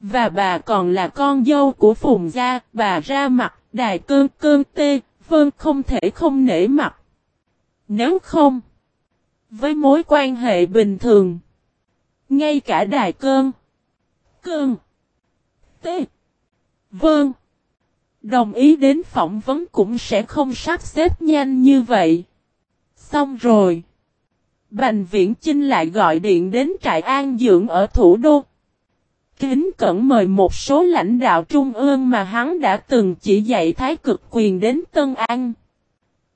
Và bà còn là con dâu của Phùng Gia, bà ra mặt, đài cơn cơn tê, vân không thể không nể mặt. Nếu không, với mối quan hệ bình thường, ngay cả đài cơn, cơn, tê, vân, đồng ý đến phỏng vấn cũng sẽ không sắp xếp nhanh như vậy. Xong rồi. Bành Viễn Chinh lại gọi điện đến trại an dưỡng ở thủ đô. Kính cẩn mời một số lãnh đạo trung ương mà hắn đã từng chỉ dạy thái cực quyền đến Tân An.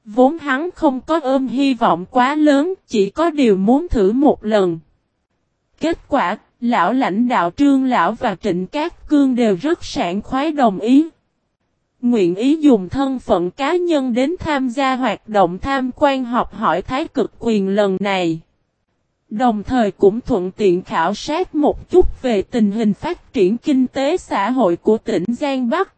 Vốn hắn không có ôm hy vọng quá lớn, chỉ có điều muốn thử một lần. Kết quả, lão lãnh đạo Trương Lão và Trịnh Cát Cương đều rất sảng khoái đồng ý. Nguyện ý dùng thân phận cá nhân đến tham gia hoạt động tham quan học hỏi thái cực quyền lần này. Đồng thời cũng thuận tiện khảo sát một chút về tình hình phát triển kinh tế xã hội của tỉnh Giang Bắc.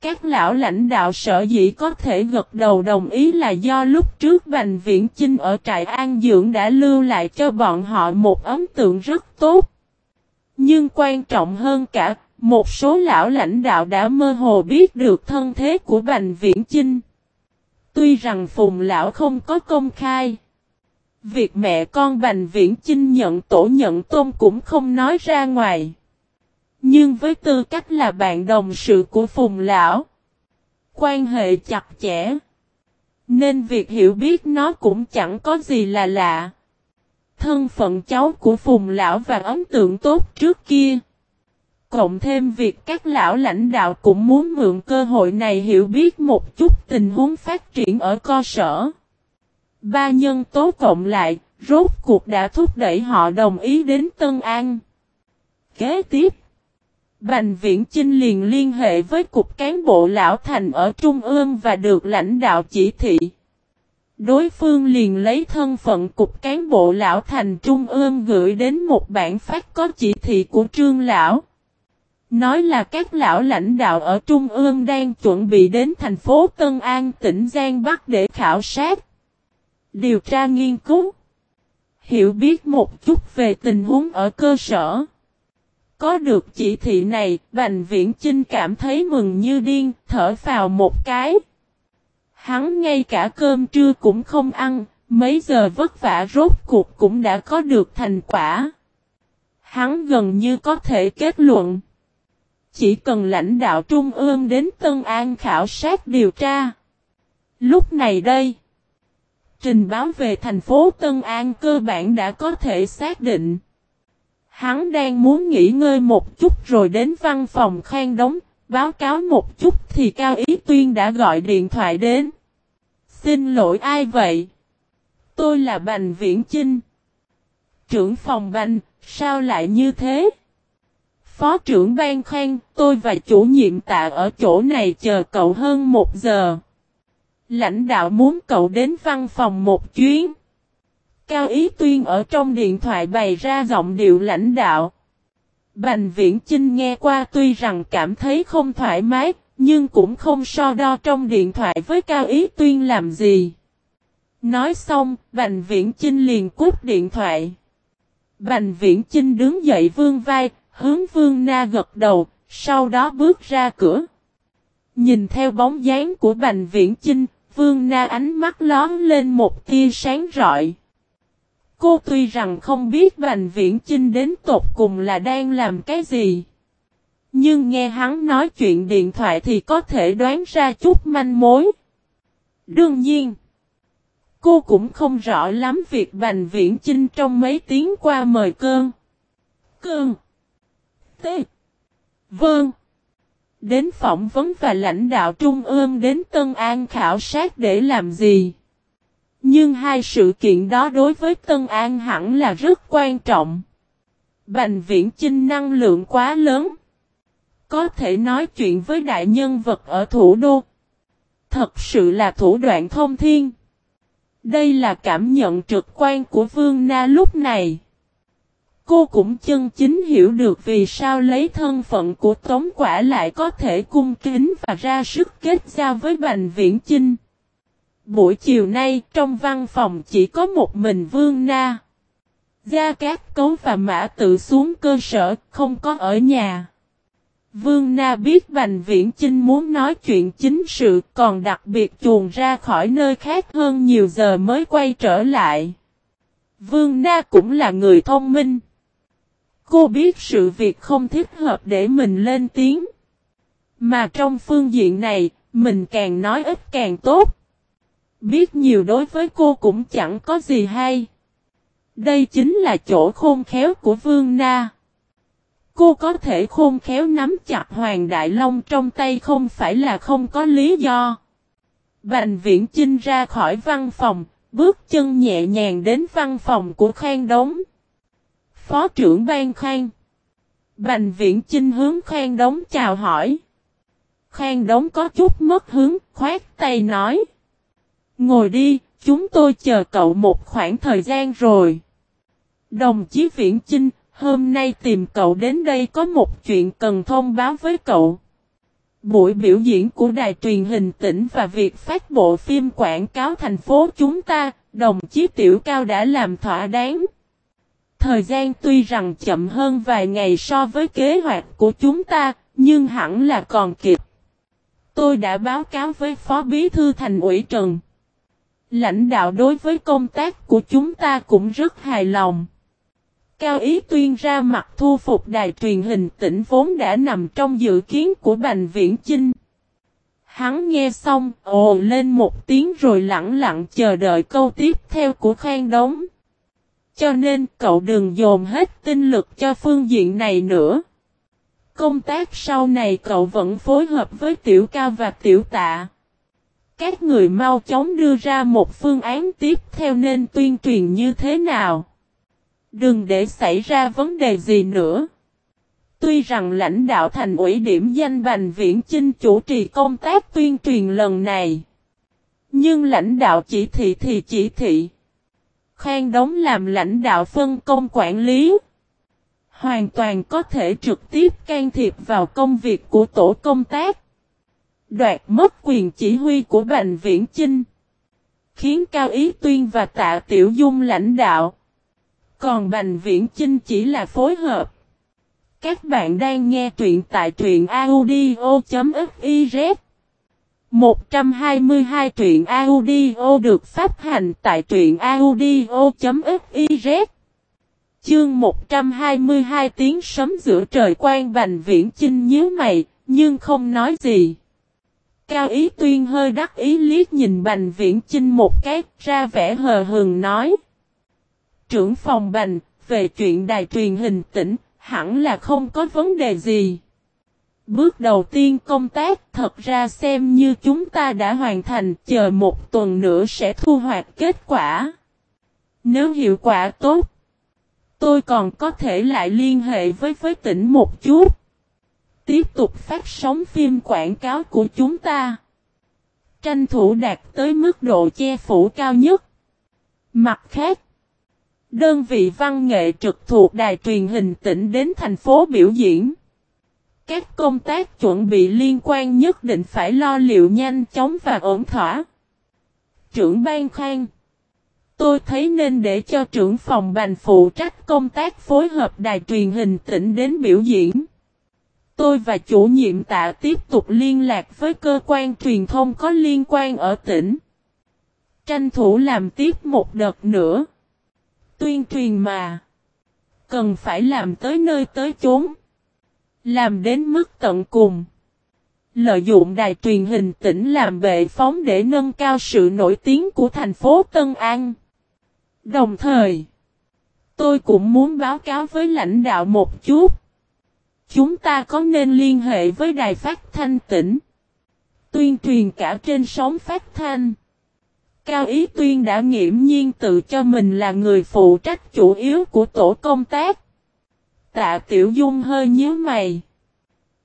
Các lão lãnh đạo sở dĩ có thể gật đầu đồng ý là do lúc trước Bành Viễn Chinh ở trại an dưỡng đã lưu lại cho bọn họ một ấn tượng rất tốt. Nhưng quan trọng hơn cả, một số lão lãnh đạo đã mơ hồ biết được thân thế của Bành Viễn Chinh. Tuy rằng Phùng Lão không có công khai. Việc mẹ con Bành Viễn Chinh nhận tổ nhận tôn cũng không nói ra ngoài. Nhưng với tư cách là bạn đồng sự của Phùng Lão. Quan hệ chặt chẽ. Nên việc hiểu biết nó cũng chẳng có gì là lạ. Thân phận cháu của Phùng Lão và ấn tượng tốt trước kia. Cộng thêm việc các lão lãnh đạo cũng muốn mượn cơ hội này hiểu biết một chút tình huống phát triển ở cơ sở. Ba nhân tố cộng lại, rốt cuộc đã thúc đẩy họ đồng ý đến Tân An. Kế tiếp, Bành Viễn Chinh liền liên hệ với Cục Cán bộ Lão Thành ở Trung ương và được lãnh đạo chỉ thị. Đối phương liền lấy thân phận Cục Cán bộ Lão Thành Trung ương gửi đến một bản phát có chỉ thị của Trương Lão. Nói là các lão lãnh đạo ở Trung ương đang chuẩn bị đến thành phố Tân An tỉnh Giang Bắc để khảo sát, điều tra nghiên cứu, hiểu biết một chút về tình huống ở cơ sở. Có được chỉ thị này, Bành Viễn Chinh cảm thấy mừng như điên, thở vào một cái. Hắn ngay cả cơm trưa cũng không ăn, mấy giờ vất vả rốt cuộc cũng đã có được thành quả. Hắn gần như có thể kết luận. Chỉ cần lãnh đạo trung ương đến Tân An khảo sát điều tra. Lúc này đây, trình báo về thành phố Tân An cơ bản đã có thể xác định. Hắn đang muốn nghỉ ngơi một chút rồi đến văn phòng khang đóng, báo cáo một chút thì Cao Ý Tuyên đã gọi điện thoại đến. Xin lỗi ai vậy? Tôi là Bành Viễn Chinh. Trưởng phòng Bành, sao lại như thế? Phó trưởng ban Khen, tôi và chủ nhiệm tạ ở chỗ này chờ cậu hơn một giờ. Lãnh đạo muốn cậu đến văn phòng một chuyến. Cao Ý Tuyên ở trong điện thoại bày ra giọng điệu lãnh đạo. Bành Viễn Chinh nghe qua tuy rằng cảm thấy không thoải mái, nhưng cũng không so đo trong điện thoại với Cao Ý Tuyên làm gì. Nói xong, Bành Viễn Chinh liền cúp điện thoại. Bành Viễn Chinh đứng dậy vương vai, hướng Vương Na gật đầu, sau đó bước ra cửa. Nhìn theo bóng dáng của Bành Viễn Chinh, Vương Na ánh mắt lón lên một tia sáng rọi. Cô tuy rằng không biết Bành Viễn Chinh đến tột cùng là đang làm cái gì. Nhưng nghe hắn nói chuyện điện thoại thì có thể đoán ra chút manh mối. Đương nhiên, cô cũng không rõ lắm việc Bành Viễn Chinh trong mấy tiếng qua mời cơn. Cơn. T. Vâng. Đến phỏng vấn và lãnh đạo trung ương đến Tân An khảo sát để làm gì? Nhưng hai sự kiện đó đối với Tân An hẳn là rất quan trọng. Bành viễn chinh năng lượng quá lớn. Có thể nói chuyện với đại nhân vật ở thủ đô. Thật sự là thủ đoạn thông thiên. Đây là cảm nhận trực quan của Vương Na lúc này. Cô cũng chân chính hiểu được vì sao lấy thân phận của Tống Quả lại có thể cung kính và ra sức kết giao với Bành Viễn Chinh. Buổi chiều nay trong văn phòng chỉ có một mình Vương Na. Gia Cát Cấu và Mã Tự xuống cơ sở, không có ở nhà. Vương Na biết Bành Viễn Chinh muốn nói chuyện chính sự còn đặc biệt chuồn ra khỏi nơi khác hơn nhiều giờ mới quay trở lại. Vương Na cũng là người thông minh. Cô biết sự việc không thích hợp để mình lên tiếng. Mà trong phương diện này, mình càng nói ít càng tốt. Biết nhiều đối với cô cũng chẳng có gì hay. Đây chính là chỗ khôn khéo của Vương Na. Cô có thể khôn khéo nắm chặt Hoàng Đại Long trong tay không phải là không có lý do. Bành viễn chinh ra khỏi văn phòng, bước chân nhẹ nhàng đến văn phòng của Khang Đống. Phó trưởng ban Khang. Bành viễn chinh hướng Khang Đống chào hỏi. Khang Đống có chút mất hướng, khoát tay nói. Ngồi đi, chúng tôi chờ cậu một khoảng thời gian rồi. Đồng chí Viễn Chinh, hôm nay tìm cậu đến đây có một chuyện cần thông báo với cậu. Buổi biểu diễn của đài truyền hình tỉnh và việc phát bộ phim quảng cáo thành phố chúng ta, đồng chí Tiểu Cao đã làm thỏa đáng. Thời gian tuy rằng chậm hơn vài ngày so với kế hoạch của chúng ta, nhưng hẳn là còn kịp. Tôi đã báo cáo với Phó Bí Thư Thành ủy Trần. Lãnh đạo đối với công tác của chúng ta cũng rất hài lòng. Cao Ý tuyên ra mặt thu phục đài truyền hình tỉnh vốn đã nằm trong dự kiến của Bành Viễn Chinh. Hắn nghe xong, ồ lên một tiếng rồi lặng lặng chờ đợi câu tiếp theo của Khang Đống. Cho nên cậu đừng dồn hết tinh lực cho phương diện này nữa. Công tác sau này cậu vẫn phối hợp với Tiểu ca và Tiểu Tạ. Các người mau chóng đưa ra một phương án tiếp theo nên tuyên truyền như thế nào. Đừng để xảy ra vấn đề gì nữa. Tuy rằng lãnh đạo thành ủy điểm danh Bành Viễn Chinh chủ trì công tác tuyên truyền lần này. Nhưng lãnh đạo chỉ thị thì chỉ thị. Khang Đống làm lãnh đạo phân công quản lý. Hoàn toàn có thể trực tiếp can thiệp vào công việc của tổ công tác. Đoạt mất quyền chỉ huy của Bành Viễn Chinh. Khiến Cao Ý Tuyên và Tạ Tiểu Dung lãnh đạo. Còn Bành Viễn Chinh chỉ là phối hợp. Các bạn đang nghe truyện tại truyện audio.fif 122 truyện audio được phát hành tại truyện audio.fiz Chương 122 tiếng sấm giữa trời quan Bành Viễn Chinh nhớ mày, nhưng không nói gì. Cao Ý Tuyên hơi đắc ý liếc nhìn Bành Viễn Chinh một cái, ra vẻ hờ hừng nói trưởng phòng bành, về chuyện đài truyền hình tỉnh, hẳn là không có vấn đề gì. Bước đầu tiên công tác thật ra xem như chúng ta đã hoàn thành, chờ một tuần nữa sẽ thu hoạch kết quả. Nếu hiệu quả tốt, tôi còn có thể lại liên hệ với với tỉnh một chút. Tiếp tục phát sóng phim quảng cáo của chúng ta. Tranh thủ đạt tới mức độ che phủ cao nhất. Mặt khác, Đơn vị văn nghệ trực thuộc đài truyền hình tỉnh đến thành phố biểu diễn. Các công tác chuẩn bị liên quan nhất định phải lo liệu nhanh chóng và ổn thỏa. Trưởng ban khoan Tôi thấy nên để cho trưởng phòng bành phụ trách công tác phối hợp đài truyền hình tỉnh đến biểu diễn. Tôi và chủ nhiệm tạ tiếp tục liên lạc với cơ quan truyền thông có liên quan ở tỉnh. Tranh thủ làm tiếp một đợt nữa. Tuyên truyền mà. Cần phải làm tới nơi tới chốn. Làm đến mức tận cùng. Lợi dụng đài truyền hình tỉnh làm bệ phóng để nâng cao sự nổi tiếng của thành phố Tân An. Đồng thời, tôi cũng muốn báo cáo với lãnh đạo một chút. Chúng ta có nên liên hệ với đài phát thanh tỉnh. Tuyên truyền cả trên sóng phát thanh. Cao Ý Tuyên đã nghiễm nhiên tự cho mình là người phụ trách chủ yếu của tổ công tác. Tạ Tiểu Dung hơi nhíu mày.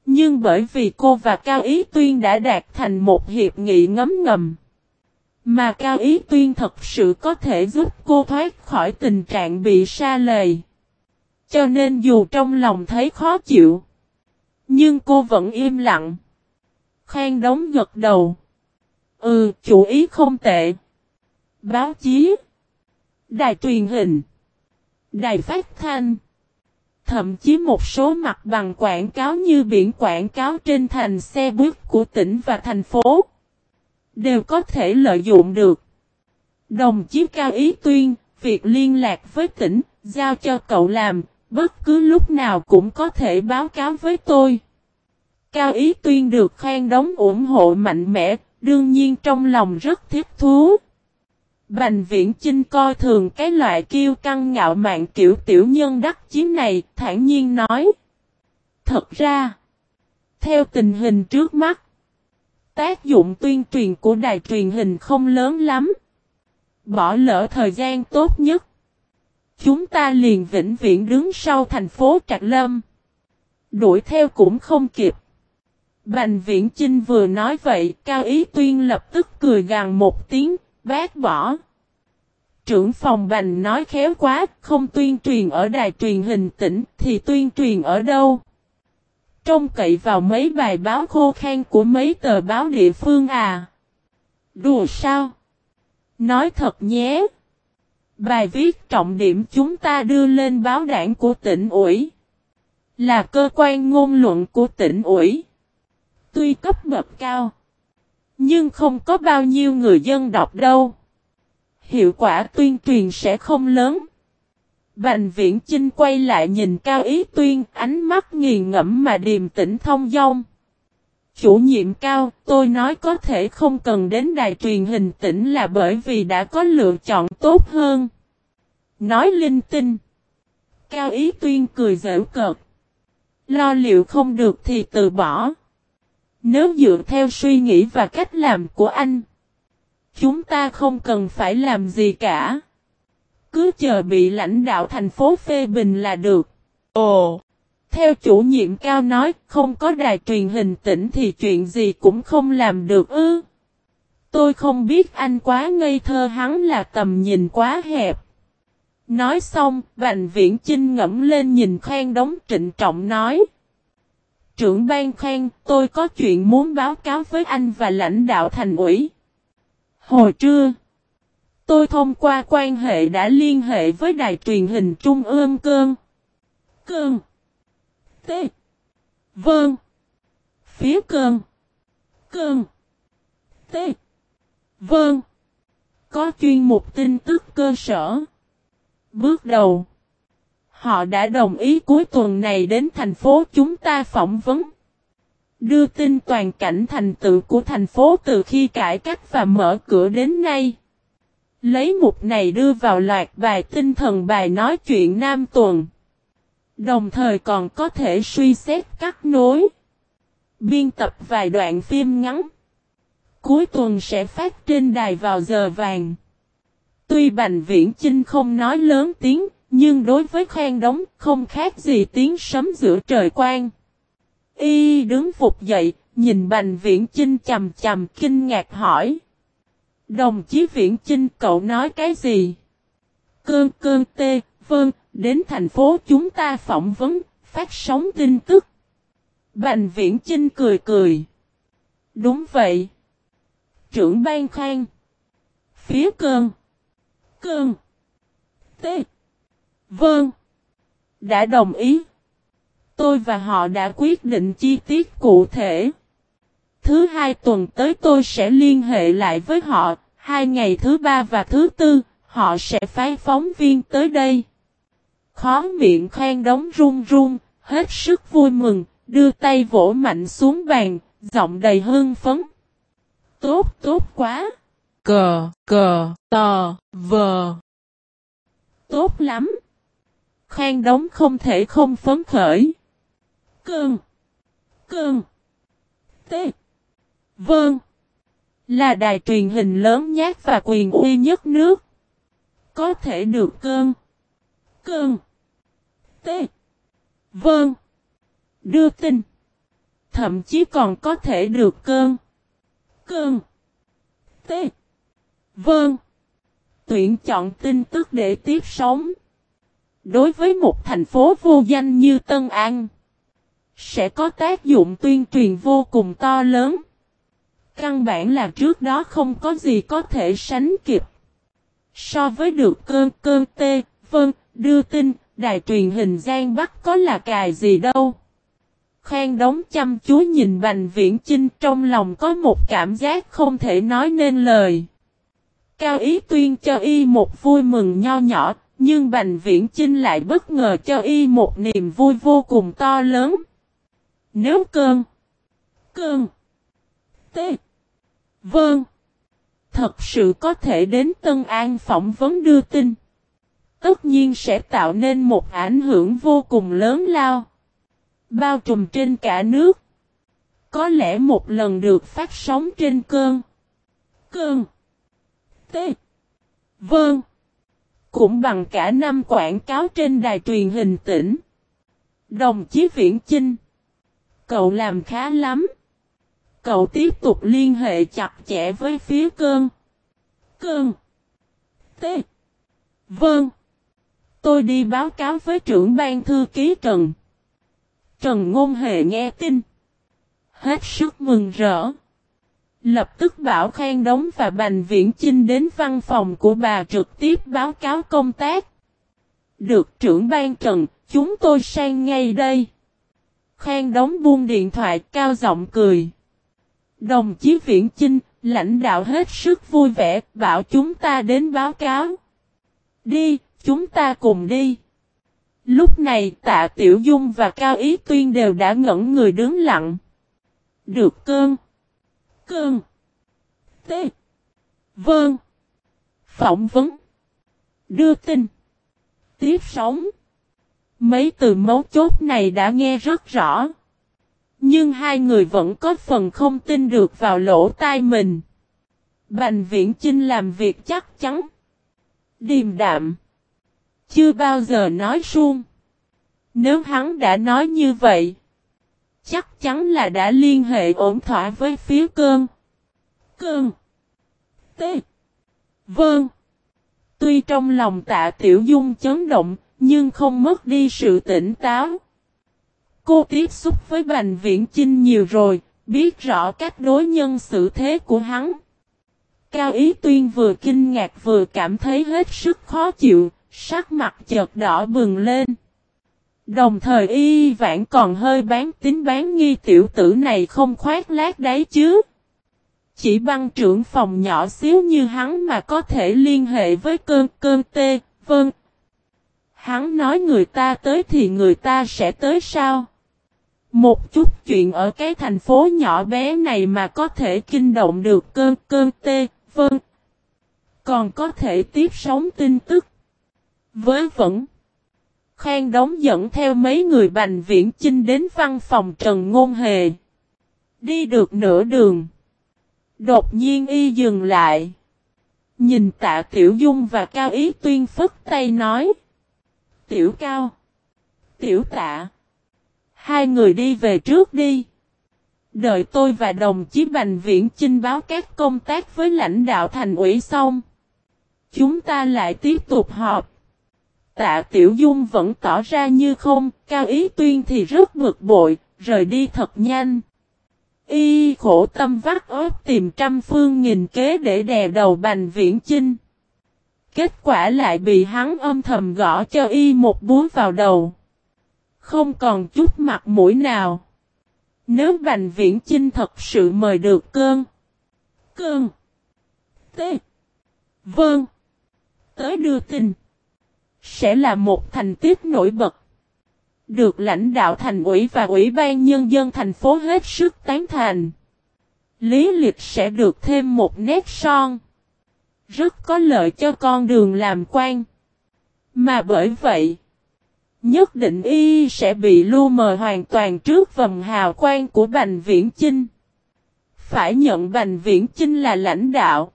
Nhưng bởi vì cô và Cao Ý Tuyên đã đạt thành một hiệp nghị ngấm ngầm. Mà Cao Ý Tuyên thật sự có thể giúp cô thoát khỏi tình trạng bị sa lầy. Cho nên dù trong lòng thấy khó chịu. Nhưng cô vẫn im lặng. Khang đóng gật đầu. Ừ, chủ ý không tệ báo chí, đài truyền hình, đài phát thanh. Thậm chí một số mặt bằng quảng cáo như biển quảng cáo trên thành xe buýt của tỉnh và thành phố đều có thể lợi dụng được. Đồng chí Cao Ý Tuyên, việc liên lạc với tỉnh, giao cho cậu làm, bất cứ lúc nào cũng có thể báo cáo với tôi. Cao Ý Tuyên được khen đóng ủng hộ mạnh mẽ, đương nhiên trong lòng rất thiết thú. Bành viễn Chinh coi thường cái loại kiêu căng ngạo mạn kiểu tiểu nhân đắc chiếm này, thản nhiên nói. Thật ra, theo tình hình trước mắt, tác dụng tuyên truyền của đài truyền hình không lớn lắm. Bỏ lỡ thời gian tốt nhất. Chúng ta liền vĩnh viễn đứng sau thành phố Trạc Lâm. Đuổi theo cũng không kịp. Bành viễn Chinh vừa nói vậy, Cao Ý Tuyên lập tức cười gằn một tiếng, bác bỏ. Trưởng phòng Bành nói khéo quá, không tuyên truyền ở đài truyền hình tỉnh thì tuyên truyền ở đâu? Trông cậy vào mấy bài báo khô khan của mấy tờ báo địa phương à? Đùa sao? Nói thật nhé. Bài viết trọng điểm chúng ta đưa lên báo đảng của tỉnh ủy. Là cơ quan ngôn luận của tỉnh ủy. Tuy cấp bậc cao. Nhưng không có bao nhiêu người dân đọc đâu. Hiệu quả tuyên truyền sẽ không lớn. Bành viễn Chinh quay lại nhìn Cao Ý Tuyên, ánh mắt nghiền ngẫm mà điềm tĩnh thông dong. Chủ nhiệm cao, tôi nói có thể không cần đến đài truyền hình tỉnh là bởi vì đã có lựa chọn tốt hơn. Nói linh tinh. Cao Ý Tuyên cười dễ cợt. Lo liệu không được thì từ bỏ. Nếu dựa theo suy nghĩ và cách làm của anh, chúng ta không cần phải làm gì cả. Cứ chờ bị lãnh đạo thành phố phê bình là được. Ồ! Theo chủ nhiệm cao nói, không có đài truyền hình tỉnh thì chuyện gì cũng không làm được ư. Tôi không biết anh quá ngây thơ hắn là tầm nhìn quá hẹp. Nói xong, Bành Viễn Chinh ngẫm lên nhìn khoan đống trịnh trọng nói. Trưởng ban khen, tôi có chuyện muốn báo cáo với anh và lãnh đạo thành ủy. Hồi trưa, tôi thông qua quan hệ đã liên hệ với đài truyền hình Trung ương Cơn. Cơn. T. Vâng. Phía Cơn. Cơn. T. Vâng. Có chuyên mục tin tức cơ sở. Bước đầu. Họ đã đồng ý cuối tuần này đến thành phố chúng ta phỏng vấn. Đưa tin toàn cảnh thành tựu của thành phố từ khi cải cách và mở cửa đến nay. Lấy mục này đưa vào loạt bài tinh thần bài nói chuyện Nam Tuần. Đồng thời còn có thể suy xét cắt nối. Biên tập vài đoạn phim ngắn. Cuối tuần sẽ phát trên đài vào giờ vàng. Tuy Bành Viễn Chinh không nói lớn tiếng, nhưng đối với khoan đóng không khác gì tiếng sấm giữa trời quang. Y đứng phục dậy, nhìn Bành Viễn Chinh chầm chầm kinh ngạc hỏi. Đồng chí Viễn Chinh cậu nói cái gì? Cơn cơn tê, vâng, đến thành phố chúng ta phỏng vấn, phát sóng tin tức. Bành Viễn Chinh cười cười. Đúng vậy. Trưởng ban khoan. Phía cơn. Cơn. Tê. Vâng. Đã đồng ý. Tôi và họ đã quyết định chi tiết cụ thể. Thứ hai tuần tới tôi sẽ liên hệ lại với họ. Hai ngày thứ ba và thứ tư, họ sẽ phái phóng viên tới đây. Khó miệng khoan đóng run run, hết sức vui mừng, đưa tay vỗ mạnh xuống bàn, giọng đầy hưng phấn. Tốt, tốt quá! Cờ, cờ, tờ, vờ. Tốt lắm! Khang đống không thể không phấn khởi. Cơn. Cơn. T. Vâng. Là đài truyền hình lớn nhất và quyền uy nhất nước. Có thể được cơn. Cơn. T. Vâng. Đưa tin. Thậm chí còn có thể được cơn. Cơn. T. Vâng. Tuyển chọn tin tức để tiếp sống. Đối với một thành phố vô danh như Tân An, sẽ có tác dụng tuyên truyền vô cùng to lớn. Căn bản là trước đó không có gì có thể sánh kịp. So với được cơn cơn tê, vân, đưa tin, đài truyền hình Giang Bắc có là cài gì đâu. Khang đóng chăm chú nhìn Bành Viễn Chinh trong lòng có một cảm giác không thể nói nên lời. Cao Ý tuyên cho y một vui mừng nho nhỏ, nhưng Bành Viễn Chinh lại bất ngờ cho y một niềm vui vô cùng to lớn. Nếu cơn, cơn, tê, vâng, thật sự có thể đến Tân An phỏng vấn đưa tin, tất nhiên sẽ tạo nên một ảnh hưởng vô cùng lớn lao, bao trùm trên cả nước. Có lẽ một lần được phát sóng trên cơn, cơn, tê, vâng, cũng bằng cả năm quảng cáo trên đài truyền hình tỉnh. Đồng chí Viễn Chinh. Cậu làm khá lắm. Cậu tiếp tục liên hệ chặt chẽ với phía cơn. Cơn. T. Vâng. Tôi đi báo cáo với trưởng ban thư ký Trần. Trần Ngôn Hề nghe tin. Hết sức mừng rỡ. Lập tức bảo Khang Đống và Bành Viễn Chinh đến văn phòng của bà trực tiếp báo cáo công tác. Được trưởng ban Trần, chúng tôi sang ngay đây. Khang Đống buông điện thoại cao giọng cười. Đồng chí Viễn Chinh, lãnh đạo hết sức vui vẻ, bảo chúng ta đến báo cáo. Đi, chúng ta cùng đi. Lúc này tạ Tiểu Dung và Cao Ý Tuyên đều đã ngẩn người đứng lặng. Được cơn. Cơn. T. Vâng. Phỏng vấn. Đưa tin. Tiếp sống. Mấy từ mấu chốt này đã nghe rất rõ. Nhưng hai người vẫn có phần không tin được vào lỗ tai mình. Bành viễn trinh làm việc chắc chắn. Điềm đạm. Chưa bao giờ nói suông. Nếu hắn đã nói như vậy. Chắc chắn là đã liên hệ ổn thỏa với phía cơn. Cơn. T. Vâng. Tuy trong lòng tạ tiểu dung chấn động, nhưng không mất đi sự tỉnh táo. Cô tiếp xúc với Bành Viễn Chinh nhiều rồi, biết rõ cách đối nhân xử thế của hắn. Cao Ý Tuyên vừa kinh ngạc vừa cảm thấy hết sức khó chịu, sắc mặt chợt đỏ bừng lên. Đồng thời y vãn còn hơi bán tính bán nghi tiểu tử này không khoát lát đấy chứ. Chỉ băng trưởng phòng nhỏ xíu như hắn mà có thể liên hệ với cơn cơn tê, vâng. Hắn nói người ta tới thì người ta sẽ tới sao? Một chút chuyện ở cái thành phố nhỏ bé này mà có thể kinh động được cơn cơn tê, vâng. Còn có thể tiếp sóng tin tức. Với vẫn. Khang đóng dẫn theo mấy người bành viễn chinh đến văn phòng Trần Ngôn Hề. Đi được nửa đường. Đột nhiên y dừng lại. Nhìn tạ Tiểu Dung và Cao Ý Tuyên phất tay nói. Tiểu Cao. Tiểu tạ. Hai người đi về trước đi. Đợi tôi và đồng chí Bành Viễn Chinh báo các công tác với lãnh đạo thành ủy xong. Chúng ta lại tiếp tục họp. Tạ Tiểu Dung vẫn tỏ ra như không, Cao Ý Tuyên thì rất bực bội, rời đi thật nhanh. Y khổ tâm vắt ớt tìm trăm phương nghìn kế để đè đầu Bành Viễn Chinh. Kết quả lại bị hắn âm thầm gõ cho Y một búa vào đầu. Không còn chút mặt mũi nào. Nếu Bành Viễn Chinh thật sự mời được cơn. Cơn. T. Vâng. Tới đưa tin. Sẽ là một thành tích nổi bật. Được lãnh đạo thành ủy và ủy ban nhân dân thành phố hết sức tán thành. Lý lịch sẽ được thêm một nét son. Rất có lợi cho con đường làm quan. Mà bởi vậy, nhất định y sẽ bị lưu mờ hoàn toàn trước vòng hào quang của Bành Viễn Chinh. Phải nhận Bành Viễn Chinh là lãnh đạo.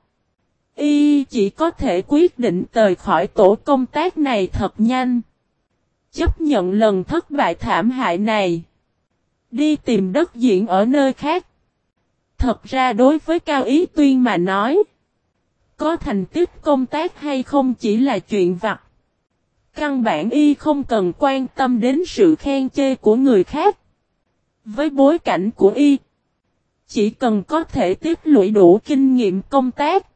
Y chỉ có thể quyết định tời khỏi tổ công tác này thật nhanh. Chấp nhận lần thất bại thảm hại này. Đi tìm đất diễn ở nơi khác. Thật ra đối với Cao Ý Tuyên mà nói. Có thành tích công tác hay không chỉ là chuyện vặt. Căn bản y không cần quan tâm đến sự khen chê của người khác. Với bối cảnh của y. Chỉ cần có thể tiếp lũy đủ kinh nghiệm công tác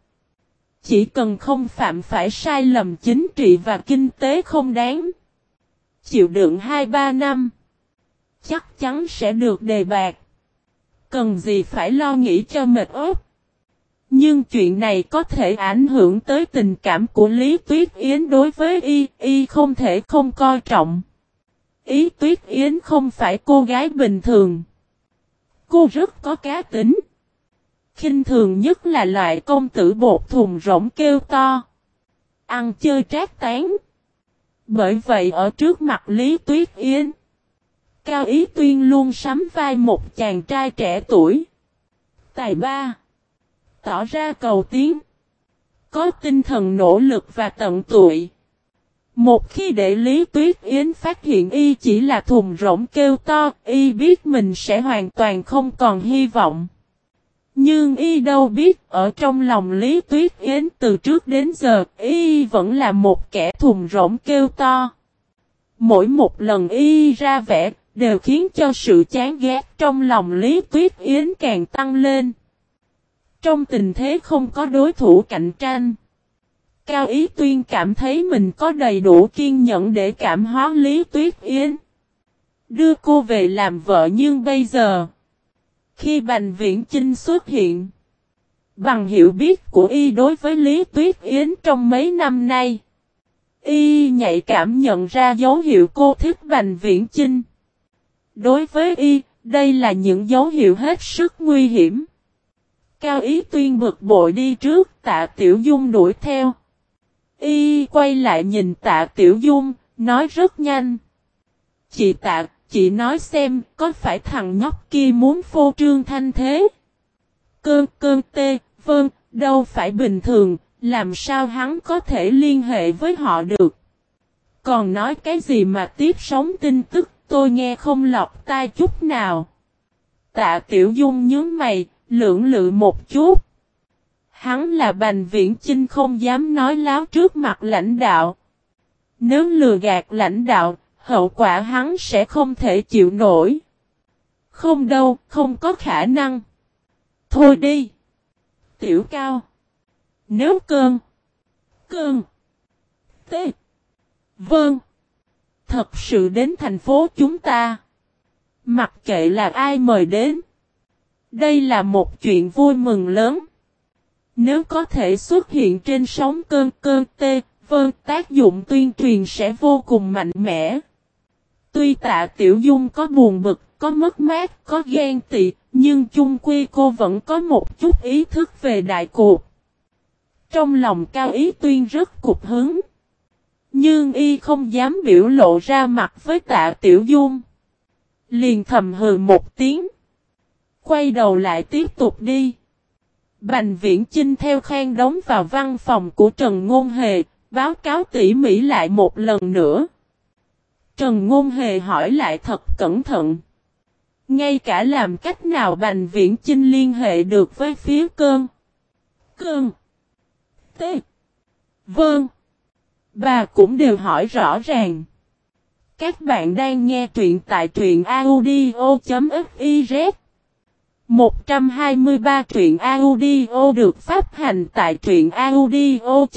chỉ cần không phạm phải sai lầm chính trị và kinh tế không đáng. Chịu đựng 2-3 năm. Chắc chắn sẽ được đề bạc. Cần gì phải lo nghĩ cho mệt ốp. Nhưng chuyện này có thể ảnh hưởng tới tình cảm của Lý Tuyết Yến đối với Y, Y không thể không coi trọng. Ý Tuyết Yến không phải cô gái bình thường. Cô rất có cá tính khinh thường nhất là loại công tử bột thùng rỗng kêu to. Ăn chơi trác tán. Bởi vậy ở trước mặt Lý Tuyết Yến, Cao Ý Tuyên luôn sắm vai một chàng trai trẻ tuổi. Tài ba. Tỏ ra cầu tiến. Có tinh thần nỗ lực và tận tụy. Một khi để Lý Tuyết Yến phát hiện y chỉ là thùng rỗng kêu to, y biết mình sẽ hoàn toàn không còn hy vọng. Nhưng y đâu biết, ở trong lòng Lý Tuyết Yến từ trước đến giờ, y vẫn là một kẻ thùng rỗng kêu to. Mỗi một lần y ra vẻ, đều khiến cho sự chán ghét trong lòng Lý Tuyết Yến càng tăng lên. Trong tình thế không có đối thủ cạnh tranh. Cao Ý Tuyên cảm thấy mình có đầy đủ kiên nhẫn để cảm hóa Lý Tuyết Yến. Đưa cô về làm vợ nhưng bây giờ, khi Bành Viễn Chinh xuất hiện, bằng hiểu biết của y đối với Lý Tuyết Yến trong mấy năm nay, y nhạy cảm nhận ra dấu hiệu cô thích Bành Viễn Chinh. Đối với y, đây là những dấu hiệu hết sức nguy hiểm. Cao Ý Tuyên bực bội đi trước, tạ Tiểu Dung đuổi theo. Y quay lại nhìn tạ Tiểu Dung, nói rất nhanh. Chị tạ, chị nói xem, có phải thằng nhóc kia muốn phô trương thanh thế? Cơn cơn tê, vâng, đâu phải bình thường, làm sao hắn có thể liên hệ với họ được? Còn nói cái gì mà tiếp sóng tin tức, tôi nghe không lọc tai chút nào. Tạ Tiểu Dung nhớ mày, lưỡng lự một chút. Hắn là Bành Viễn Chinh không dám nói láo trước mặt lãnh đạo. Nếu lừa gạt lãnh đạo, hậu quả hắn sẽ không thể chịu nổi. Không đâu, không có khả năng. Thôi đi. Tiểu cao. Nếu cơn. Cơn. Tê. Vâng. Thật sự đến thành phố chúng ta. Mặc kệ là ai mời đến. Đây là một chuyện vui mừng lớn. Nếu có thể xuất hiện trên sóng cơn cơn tê, vâng tác dụng tuyên truyền sẽ vô cùng mạnh mẽ. Tuy tạ tiểu dung có buồn bực, có mất mát, có ghen tị, nhưng chung quy cô vẫn có một chút ý thức về đại cuộc. Trong lòng cao ý tuyên rất cục hứng. Nhưng y không dám biểu lộ ra mặt với tạ tiểu dung. Liền thầm hừ một tiếng. Quay đầu lại tiếp tục đi. Bành viễn Chinh theo khang đóng vào văn phòng của Trần Ngôn Hề, báo cáo tỉ mỉ lại một lần nữa. Trần Ngôn Hề hỏi lại thật cẩn thận. Ngay cả làm cách nào Bành Viễn Chinh liên hệ được với phía cơn. Cơn. T. Vâng. Bà cũng đều hỏi rõ ràng. Các bạn đang nghe truyện tại truyện audio.fiz 123 truyện audio được phát hành tại truyện audio.fiz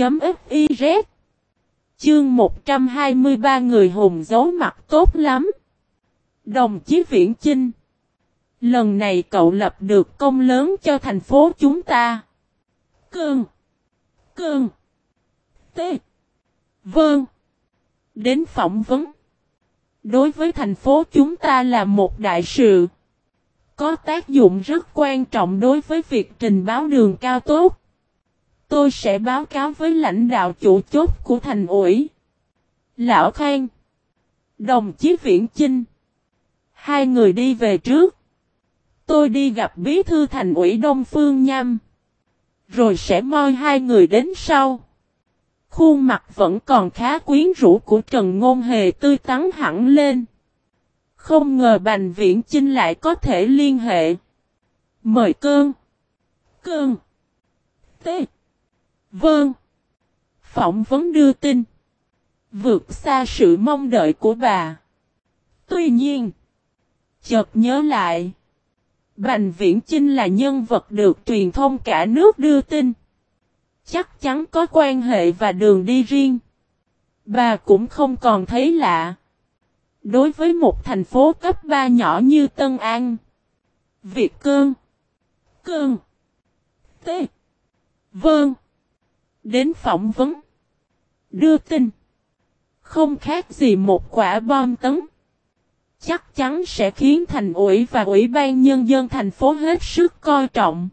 Chương 123 người hùng giấu mặt tốt lắm. Đồng chí Viễn Chinh Lần này cậu lập được công lớn cho thành phố chúng ta. Cường, Cường, T Vâng Đến phỏng vấn Đối với thành phố chúng ta là một đại sự có tác dụng rất quan trọng đối với việc trình báo đường cao tốt. Tôi sẽ báo cáo với lãnh đạo chủ chốt của thành ủy. Lão Khang. Đồng chí Viễn Chinh. Hai người đi về trước. Tôi đi gặp bí thư thành ủy Đông Phương Nham. Rồi sẽ moi hai người đến sau. Khuôn mặt vẫn còn khá quyến rũ của Trần Ngôn Hề tươi tắn hẳn lên. Không ngờ Bành Viễn Chinh lại có thể liên hệ. Mời cơn. Cơn. T. Vâng. Phỏng vấn đưa tin. Vượt xa sự mong đợi của bà. Tuy nhiên. Chợt nhớ lại. Bành Viễn Chinh là nhân vật được truyền thông cả nước đưa tin. chắc chắn có quan hệ và đường đi riêng. Bà cũng không còn thấy lạ. Đối với một thành phố cấp 3 nhỏ như Tân An, Việt Cơn. Cơn. T, Vâng, đến phỏng vấn, đưa tin, không khác gì một quả bom tấn. Chắc chắn sẽ khiến thành ủy và ủy ban nhân dân thành phố hết sức coi trọng.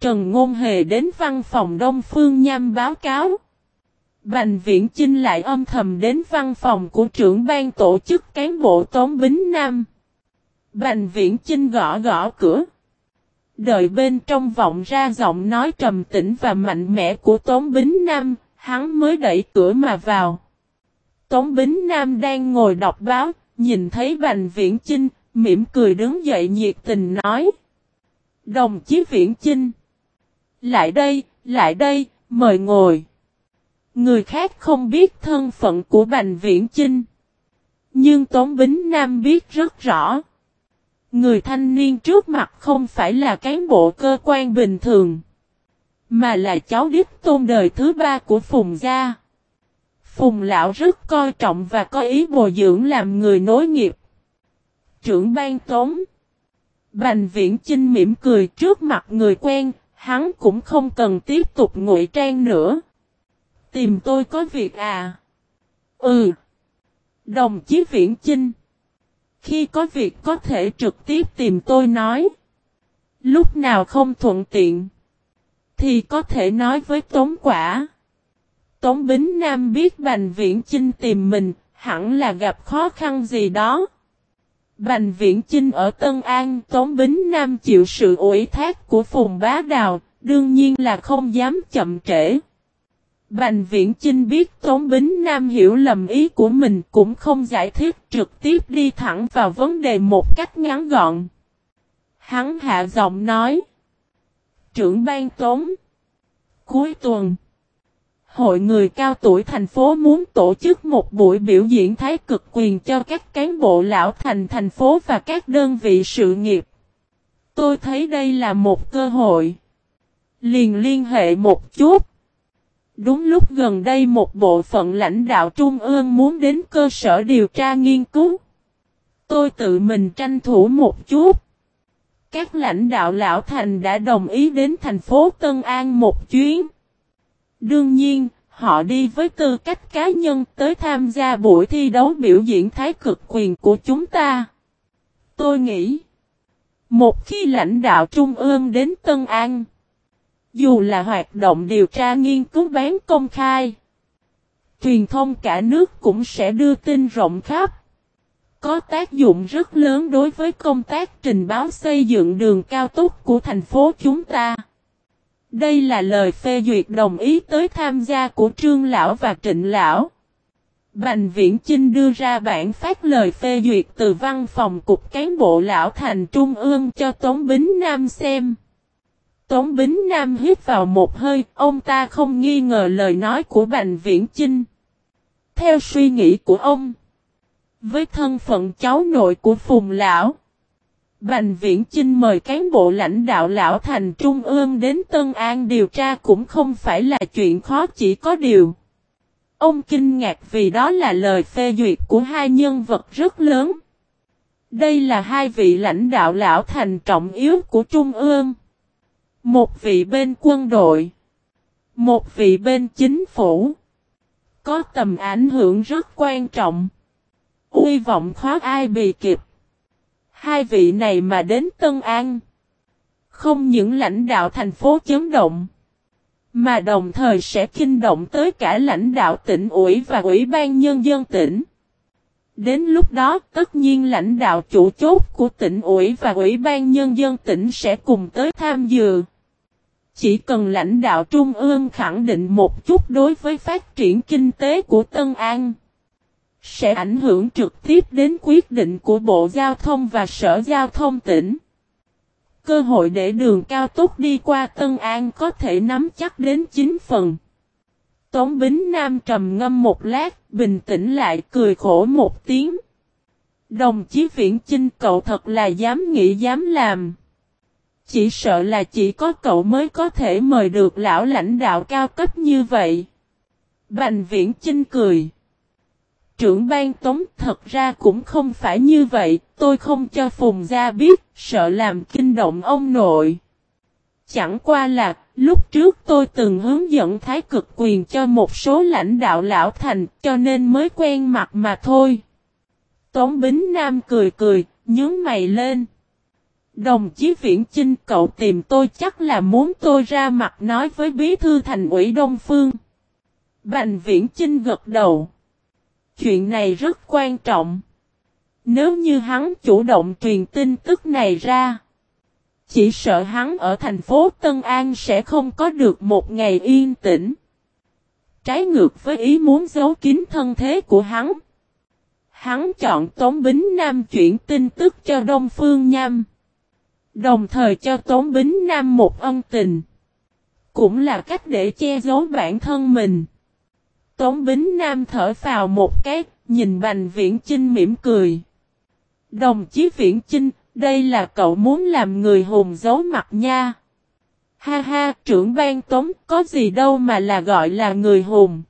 Trần Ngôn Hề đến văn phòng Đông Phương Nham báo cáo. Bành Viễn Chinh lại âm thầm đến văn phòng của trưởng ban tổ chức cán bộ Tống Bính Nam. Bành Viễn Chinh gõ gõ cửa. Đợi bên trong vọng ra giọng nói trầm tĩnh và mạnh mẽ của Tống Bính Nam, hắn mới đẩy cửa mà vào. Tống Bính Nam đang ngồi đọc báo, nhìn thấy Bành Viễn Chinh, mỉm cười đứng dậy nhiệt tình nói. Đồng chí Viễn Chinh. Lại đây, lại đây, mời ngồi. Người khác không biết thân phận của Bành Viễn Chinh. Nhưng Tống Bính Nam biết rất rõ. Người thanh niên trước mặt không phải là cán bộ cơ quan bình thường. Mà là cháu đích tôn đời thứ ba của Phùng Gia. Phùng Lão rất coi trọng và có ý bồi dưỡng làm người nối nghiệp. Trưởng ban Tống. Bành Viễn Chinh mỉm cười trước mặt người quen, hắn cũng không cần tiếp tục ngụy trang nữa. Tìm tôi có việc à? Ừ. Đồng chí Viễn Chinh. Khi có việc có thể trực tiếp tìm tôi nói. Lúc nào không thuận tiện. Thì có thể nói với Tống Quả. Tống Bính Nam biết Bành Viễn Chinh tìm mình, hẳn là gặp khó khăn gì đó. Bành Viễn Chinh ở Tân An, Tống Bính Nam chịu sự ủy thác của Phùng Bá Đào, đương nhiên là không dám chậm trễ. Bành Viễn Chinh biết Tống Bính Nam hiểu lầm ý của mình cũng không giải thích trực tiếp đi thẳng vào vấn đề một cách ngắn gọn. Hắn hạ giọng nói. Trưởng ban Tống. Cuối tuần. Hội người cao tuổi thành phố muốn tổ chức một buổi biểu diễn thái cực quyền cho các cán bộ lão thành thành phố và các đơn vị sự nghiệp. Tôi thấy đây là một cơ hội. Liền liên hệ một chút. Đúng lúc gần đây một bộ phận lãnh đạo trung ương muốn đến cơ sở điều tra nghiên cứu. Tôi tự mình tranh thủ một chút. Các lãnh đạo lão thành đã đồng ý đến thành phố Tân An một chuyến. Đương nhiên, họ đi với tư cách cá nhân tới tham gia buổi thi đấu biểu diễn thái cực quyền của chúng ta. Tôi nghĩ, một khi lãnh đạo trung ương đến Tân An, dù là hoạt động điều tra nghiên cứu bán công khai, truyền thông cả nước cũng sẽ đưa tin rộng khắp. Có tác dụng rất lớn đối với công tác trình báo xây dựng đường cao tốc của thành phố chúng ta. Đây là lời phê duyệt đồng ý tới tham gia của Trương Lão và Trịnh Lão. Bành Viễn Chinh đưa ra bản phát lời phê duyệt từ văn phòng cục cán bộ Lão Thành Trung ương cho Tống Bính Nam xem. Tống Bính Nam hít vào một hơi, ông ta không nghi ngờ lời nói của Bành Viễn Chinh. Theo suy nghĩ của ông, với thân phận cháu nội của Phùng Lão, Bành Viễn Chinh mời cán bộ lãnh đạo Lão Thành Trung ương đến Tân An điều tra cũng không phải là chuyện khó chỉ có điều. Ông kinh ngạc vì đó là lời phê duyệt của hai nhân vật rất lớn. Đây là hai vị lãnh đạo Lão Thành trọng yếu của Trung ương. Một vị bên quân đội. Một vị bên chính phủ. Có tầm ảnh hưởng rất quan trọng. Uy vọng khó ai bị kịp. Hai vị này mà đến Tân An. Không những lãnh đạo thành phố chấn động. Mà đồng thời sẽ kinh động tới cả lãnh đạo tỉnh ủy và ủy ban nhân dân tỉnh. Đến lúc đó, tất nhiên lãnh đạo chủ chốt của tỉnh ủy và ủy ban nhân dân tỉnh sẽ cùng tới tham dự. Chỉ cần lãnh đạo trung ương khẳng định một chút đối với phát triển kinh tế của Tân An sẽ ảnh hưởng trực tiếp đến quyết định của Bộ Giao thông và Sở Giao thông tỉnh. Cơ hội để đường cao tốc đi qua Tân An có thể nắm chắc đến 9 phần. Tống Bính Nam trầm ngâm một lát, bình tĩnh lại cười khổ một tiếng. Đồng chí Viễn Chinh cậu thật là dám nghĩ dám làm. Chỉ sợ là chỉ có cậu mới có thể mời được lão lãnh đạo cao cấp như vậy. Bành viễn Chinh cười. Trưởng ban tống thật ra cũng không phải như vậy, tôi không cho Phùng Gia biết, sợ làm kinh động ông nội. Chẳng qua là, lúc trước tôi từng hướng dẫn thái cực quyền cho một số lãnh đạo lão thành, cho nên mới quen mặt mà thôi. Tống Bính Nam cười cười, nhướng mày lên. Đồng chí Viễn Chinh, cậu tìm tôi chắc là muốn tôi ra mặt nói với bí thư thành ủy Đông Phương. Bành Viễn Chinh gật đầu. Chuyện này rất quan trọng. Nếu như hắn chủ động truyền tin tức này ra. Chỉ sợ hắn ở thành phố Tân An sẽ không có được một ngày yên tĩnh. Trái ngược với ý muốn giấu kín thân thế của hắn. Hắn chọn Tống Bính Nam chuyển tin tức cho Đông Phương Nham. Đồng thời cho Tống Bính Nam một ân tình. Cũng là cách để che giấu bản thân mình. Tống Bính Nam thở vào một cái, nhìn Bành Viễn Chinh mỉm cười. Đồng chí Viễn Chinh, đây là cậu muốn làm người hùng giấu mặt nha. Ha ha, trưởng ban Tống, có gì đâu mà là gọi là người hùng.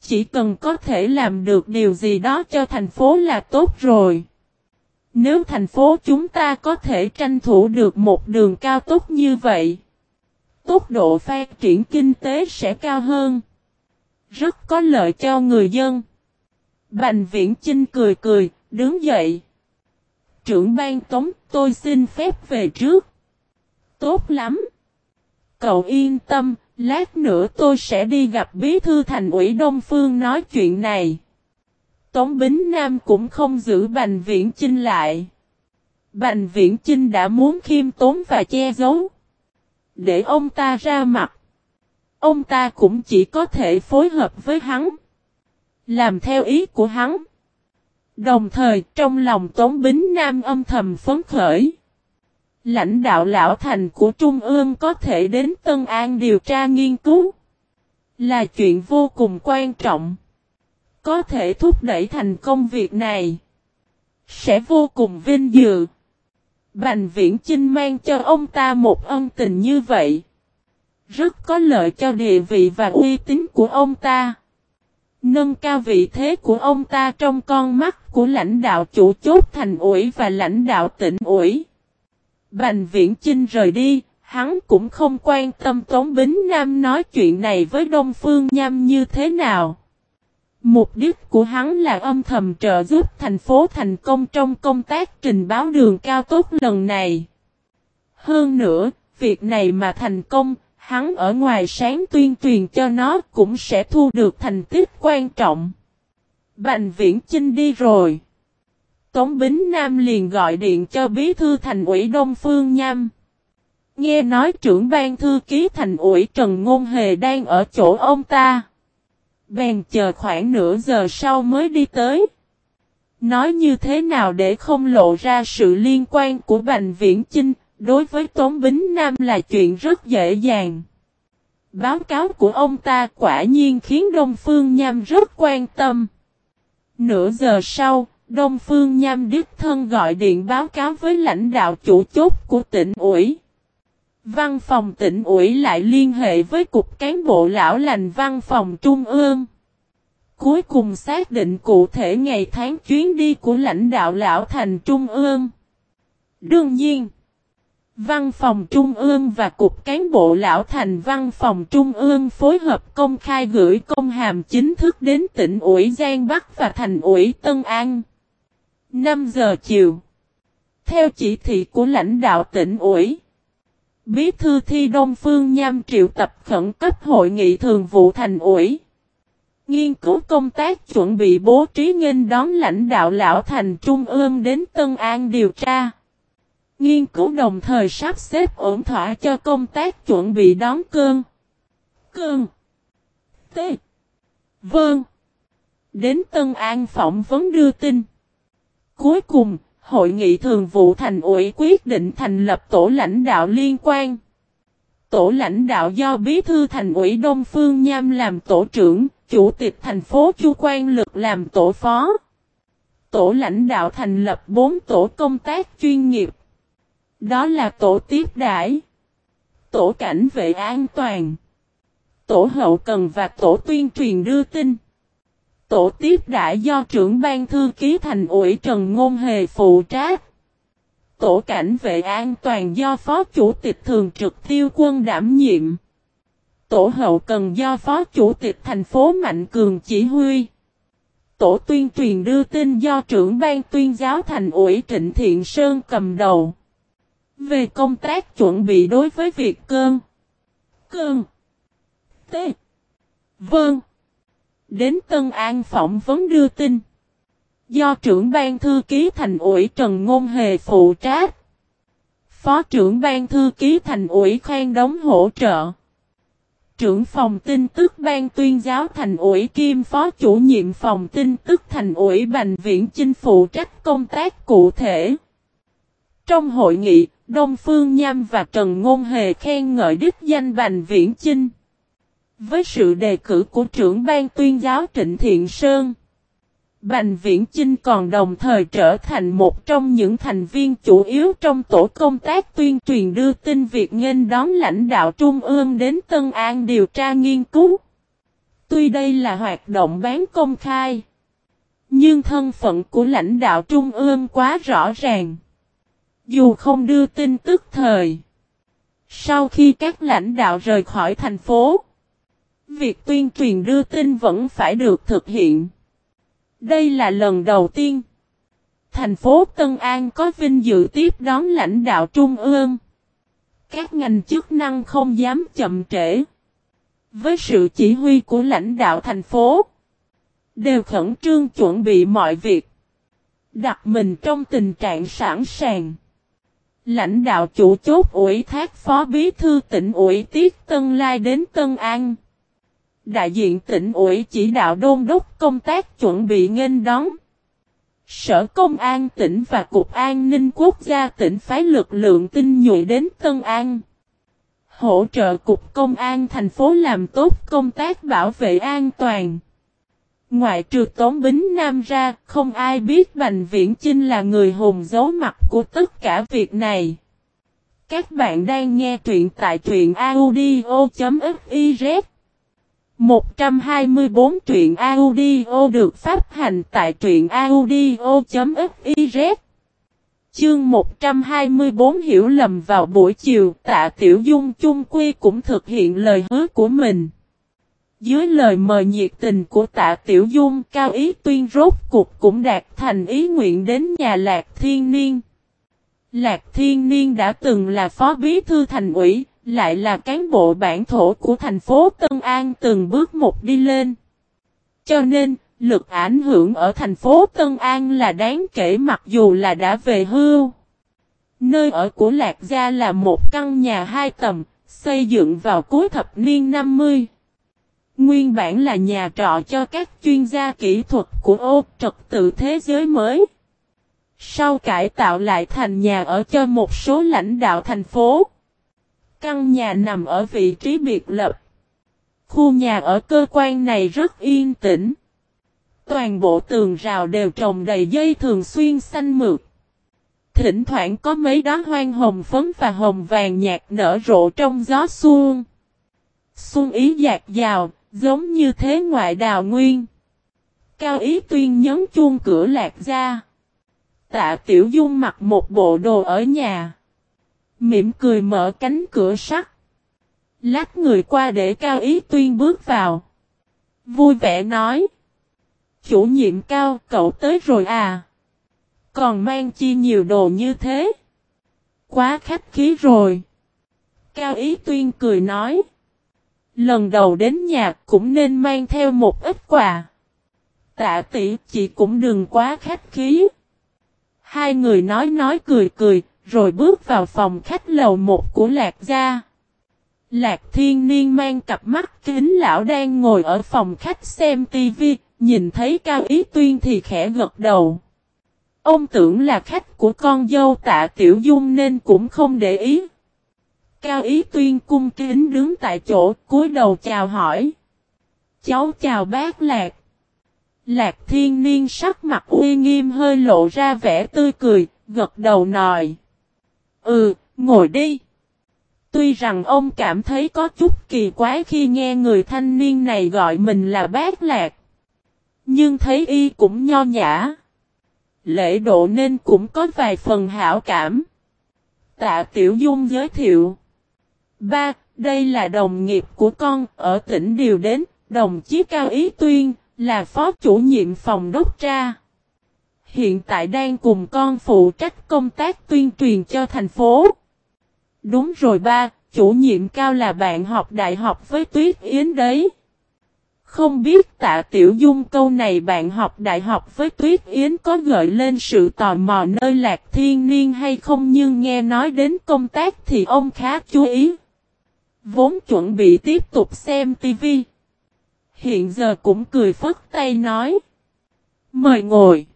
Chỉ cần có thể làm được điều gì đó cho thành phố là tốt rồi. Nếu thành phố chúng ta có thể tranh thủ được một đường cao tốc như vậy, tốc độ phát triển kinh tế sẽ cao hơn. Rất có lợi cho người dân. Bành viễn Chinh cười cười, đứng dậy. Trưởng ban tống, tôi xin phép về trước. Tốt lắm. Cậu yên tâm, lát nữa tôi sẽ đi gặp bí thư thành ủy Đông Phương nói chuyện này. Tống Bính Nam cũng không giữ Bành Viễn Chinh lại. Bành Viễn Chinh đã muốn khiêm tốn và che giấu. Để ông ta ra mặt. Ông ta cũng chỉ có thể phối hợp với hắn. Làm theo ý của hắn. Đồng thời, trong lòng Tống Bính Nam âm thầm phấn khởi. Lãnh đạo lão thành của Trung ương có thể đến Tân An điều tra nghiên cứu. Là chuyện vô cùng quan trọng. Có thể thúc đẩy thành công việc này. Sẽ vô cùng vinh dự. Bành viễn Chinh mang cho ông ta một ân tình như vậy. Rất có lợi cho địa vị và uy tín của ông ta. Nâng cao vị thế của ông ta trong con mắt của lãnh đạo chủ chốt thành ủy và lãnh đạo tỉnh ủy. Bành viễn Chinh rời đi, hắn cũng không quan tâm Tống Bính Nam nói chuyện này với Đông Phương Nham như thế nào. Mục đích của hắn là âm thầm trợ giúp thành phố thành công trong công tác trình báo đường cao tốc lần này. Hơn nữa, việc này mà thành công, hắn ở ngoài sáng tuyên truyền cho nó cũng sẽ thu được thành tích quan trọng. Bành viễn Chinh đi rồi. Tống Bính Nam liền gọi điện cho bí thư thành ủy Đông Phương Nham. Nghe nói trưởng ban thư ký thành ủy Trần Ngôn Hề đang ở chỗ ông ta. Bèn chờ khoảng nửa giờ sau mới đi tới. Nói như thế nào để không lộ ra sự liên quan của Bành Viễn Chinh, đối với Tống Bính Nam là chuyện rất dễ dàng. Báo cáo của ông ta quả nhiên khiến Đông Phương Nham rất quan tâm. Nửa giờ sau, Đông Phương Nham Đức Thân gọi điện báo cáo với lãnh đạo chủ chốt của tỉnh ủy. Văn phòng tỉnh ủy lại liên hệ với cục cán bộ lão lành văn phòng trung ương. Cuối cùng xác định cụ thể ngày tháng chuyến đi của lãnh đạo lão thành trung ương. Đương nhiên, Văn phòng Trung ương và Cục Cán bộ Lão Thành Văn phòng Trung ương phối hợp công khai gửi công hàm chính thức đến tỉnh ủy Giang Bắc và thành ủy Tân An. 5 giờ chiều. Theo chỉ thị của lãnh đạo tỉnh ủy, Bí thư thi Đông Phương Nham triệu tập khẩn cấp hội nghị thường vụ thành ủy. Nghiên cứu công tác chuẩn bị bố trí nghênh đón lãnh đạo lão thành trung ương đến Tân An điều tra. Nghiên cứu đồng thời sắp xếp ổn thỏa cho công tác chuẩn bị đón cơn. Cơn. T. Vâng. Đến Tân An phỏng vấn đưa tin. Cuối cùng, Hội nghị thường vụ thành ủy quyết định thành lập tổ lãnh đạo liên quan. Tổ lãnh đạo do Bí thư thành ủy Đông Phương Nham làm tổ trưởng, Chủ tịch thành phố Chu Quan Lực làm tổ phó. Tổ lãnh đạo thành lập 4 tổ công tác chuyên nghiệp. Đó là tổ tiếp đãi, tổ cảnh vệ an toàn, tổ hậu cần và tổ tuyên truyền đưa tin. Tổ tiếp đã do trưởng ban thư ký thành ủy Trần Ngôn Hề phụ trách. Tổ cảnh vệ an toàn do Phó Chủ tịch Thường trực Tiêu Quân đảm nhiệm. Tổ hậu cần do Phó Chủ tịch thành phố Mạnh Cường chỉ huy. Tổ tuyên truyền đưa tin do trưởng ban tuyên giáo thành ủy Trịnh Thiện Sơn cầm đầu. Về công tác chuẩn bị đối với việc cơn. Cơn. T. Vâng. Đến Tân An phỏng vấn đưa tin. Do trưởng ban thư ký thành ủy Trần Ngôn Hề phụ trách. Phó trưởng ban thư ký thành ủy khoan đóng hỗ trợ. Trưởng phòng tin tức ban tuyên giáo thành ủy kim phó chủ nhiệm phòng tin tức thành ủy Bành Viễn Chinh phụ trách công tác cụ thể. Trong hội nghị, Đông Phương Nham và Trần Ngôn Hề khen ngợi đích danh Bành Viễn Chinh. Với sự đề cử của trưởng ban tuyên giáo Trịnh Thiện Sơn, Bành Viễn Chinh còn đồng thời trở thành một trong những thành viên chủ yếu trong tổ công tác tuyên truyền đưa tin việc nghênh đón lãnh đạo Trung ương đến Tân An điều tra nghiên cứu. Tuy đây là hoạt động bán công khai, nhưng thân phận của lãnh đạo Trung ương quá rõ ràng. Dù không đưa tin tức thời, sau khi các lãnh đạo rời khỏi thành phố, Việc tuyên truyền đưa tin vẫn phải được thực hiện. Đây là lần đầu tiên. Thành phố Tân An có vinh dự tiếp đón lãnh đạo Trung ương. Các ngành chức năng không dám chậm trễ. Với sự chỉ huy của lãnh đạo thành phố, đều khẩn trương chuẩn bị mọi việc. Đặt mình trong tình trạng sẵn sàng. Lãnh đạo chủ chốt ủy thác phó bí thư tỉnh ủy Tiết Tân Lai đến Tân An. Đại diện tỉnh ủy chỉ đạo đôn đốc công tác chuẩn bị nghênh đón. Sở Công an tỉnh và Cục An ninh Quốc gia tỉnh phái lực lượng tinh nhuệ đến Tân An. Hỗ trợ Cục Công an thành phố làm tốt công tác bảo vệ an toàn. Ngoại trừ Tống Bính Nam ra, không ai biết Bành Viễn Chinh là người hùng giấu mặt của tất cả việc này. Các bạn đang nghe truyện tại truyện audio.fif 124 truyện audio được phát hành tại truyện audio.fiz Chương 124 hiểu lầm vào buổi chiều tạ Tiểu Dung chung quy cũng thực hiện lời hứa của mình. Dưới lời mời nhiệt tình của tạ Tiểu Dung cao ý tuyên rốt cuộc cũng đạt thành ý nguyện đến nhà Lạc Thiên Niên. Lạc Thiên Niên đã từng là phó bí thư thành ủy, lại là cán bộ bản thổ của thành phố Tân An từng bước một đi lên. Cho nên, lực ảnh hưởng ở thành phố Tân An là đáng kể mặc dù là đã về hưu. Nơi ở của Lạc Gia là một căn nhà hai tầng, xây dựng vào cuối thập niên 50. Nguyên bản là nhà trọ cho các chuyên gia kỹ thuật của ô trật tự thế giới mới. Sau cải tạo lại thành nhà ở cho một số lãnh đạo thành phố. Căn nhà nằm ở vị trí biệt lập. Khu nhà ở cơ quan này rất yên tĩnh. Toàn bộ tường rào đều trồng đầy dây thường xuyên xanh mượt. Thỉnh thoảng có mấy đóa hoang hồng phấn và hồng vàng nhạt nở rộ trong gió xuông. Xuân ý dạt dào, giống như thế ngoại đào nguyên. Cao ý tuyên nhấn chuông cửa lạc ra. Tạ Tiểu Dung mặc một bộ đồ ở nhà. Mỉm cười mở cánh cửa sắt. Lát người qua để cao ý tuyên bước vào. Vui vẻ nói. Chủ nhiệm cao cậu tới rồi à. Còn mang chi nhiều đồ như thế. Quá khách khí rồi. Cao ý tuyên cười nói. Lần đầu đến nhà cũng nên mang theo một ít quà. Tạ tỷ chị cũng đừng quá khách khí. Hai người nói nói cười cười, rồi bước vào phòng khách lầu một của Lạc Gia. Lạc Thiên Niên mang cặp mắt kính lão đang ngồi ở phòng khách xem tivi, nhìn thấy Cao Ý Tuyên thì khẽ gật đầu. Ông tưởng là khách của con dâu tạ Tiểu Dung nên cũng không để ý. Cao Ý Tuyên cung kính đứng tại chỗ, cúi đầu chào hỏi. Cháu chào bác Lạc. Lạc Thiên Niên sắc mặt uy nghiêm hơi lộ ra vẻ tươi cười, gật đầu nòi. Ừ, ngồi đi. Tuy rằng ông cảm thấy có chút kỳ quái khi nghe người thanh niên này gọi mình là bác lạc. Nhưng thấy y cũng nho nhã. Lễ độ nên cũng có vài phần hảo cảm. Tạ Tiểu Dung giới thiệu. Ba, đây là đồng nghiệp của con ở tỉnh Điều đến, đồng chí Cao Ý Tuyên, là phó chủ nhiệm phòng đốc tra. Hiện tại đang cùng con phụ trách công tác tuyên truyền cho thành phố. Đúng rồi ba, chủ nhiệm Cao là bạn học đại học với Tuyết Yến đấy. Không biết tạ tiểu dung câu này bạn học đại học với Tuyết Yến có gợi lên sự tò mò nơi lạc thiên niên hay không nhưng nghe nói đến công tác thì ông khá chú ý. Vốn chuẩn bị tiếp tục xem tivi. Hiện giờ cũng cười phất tay nói. Mời ngồi.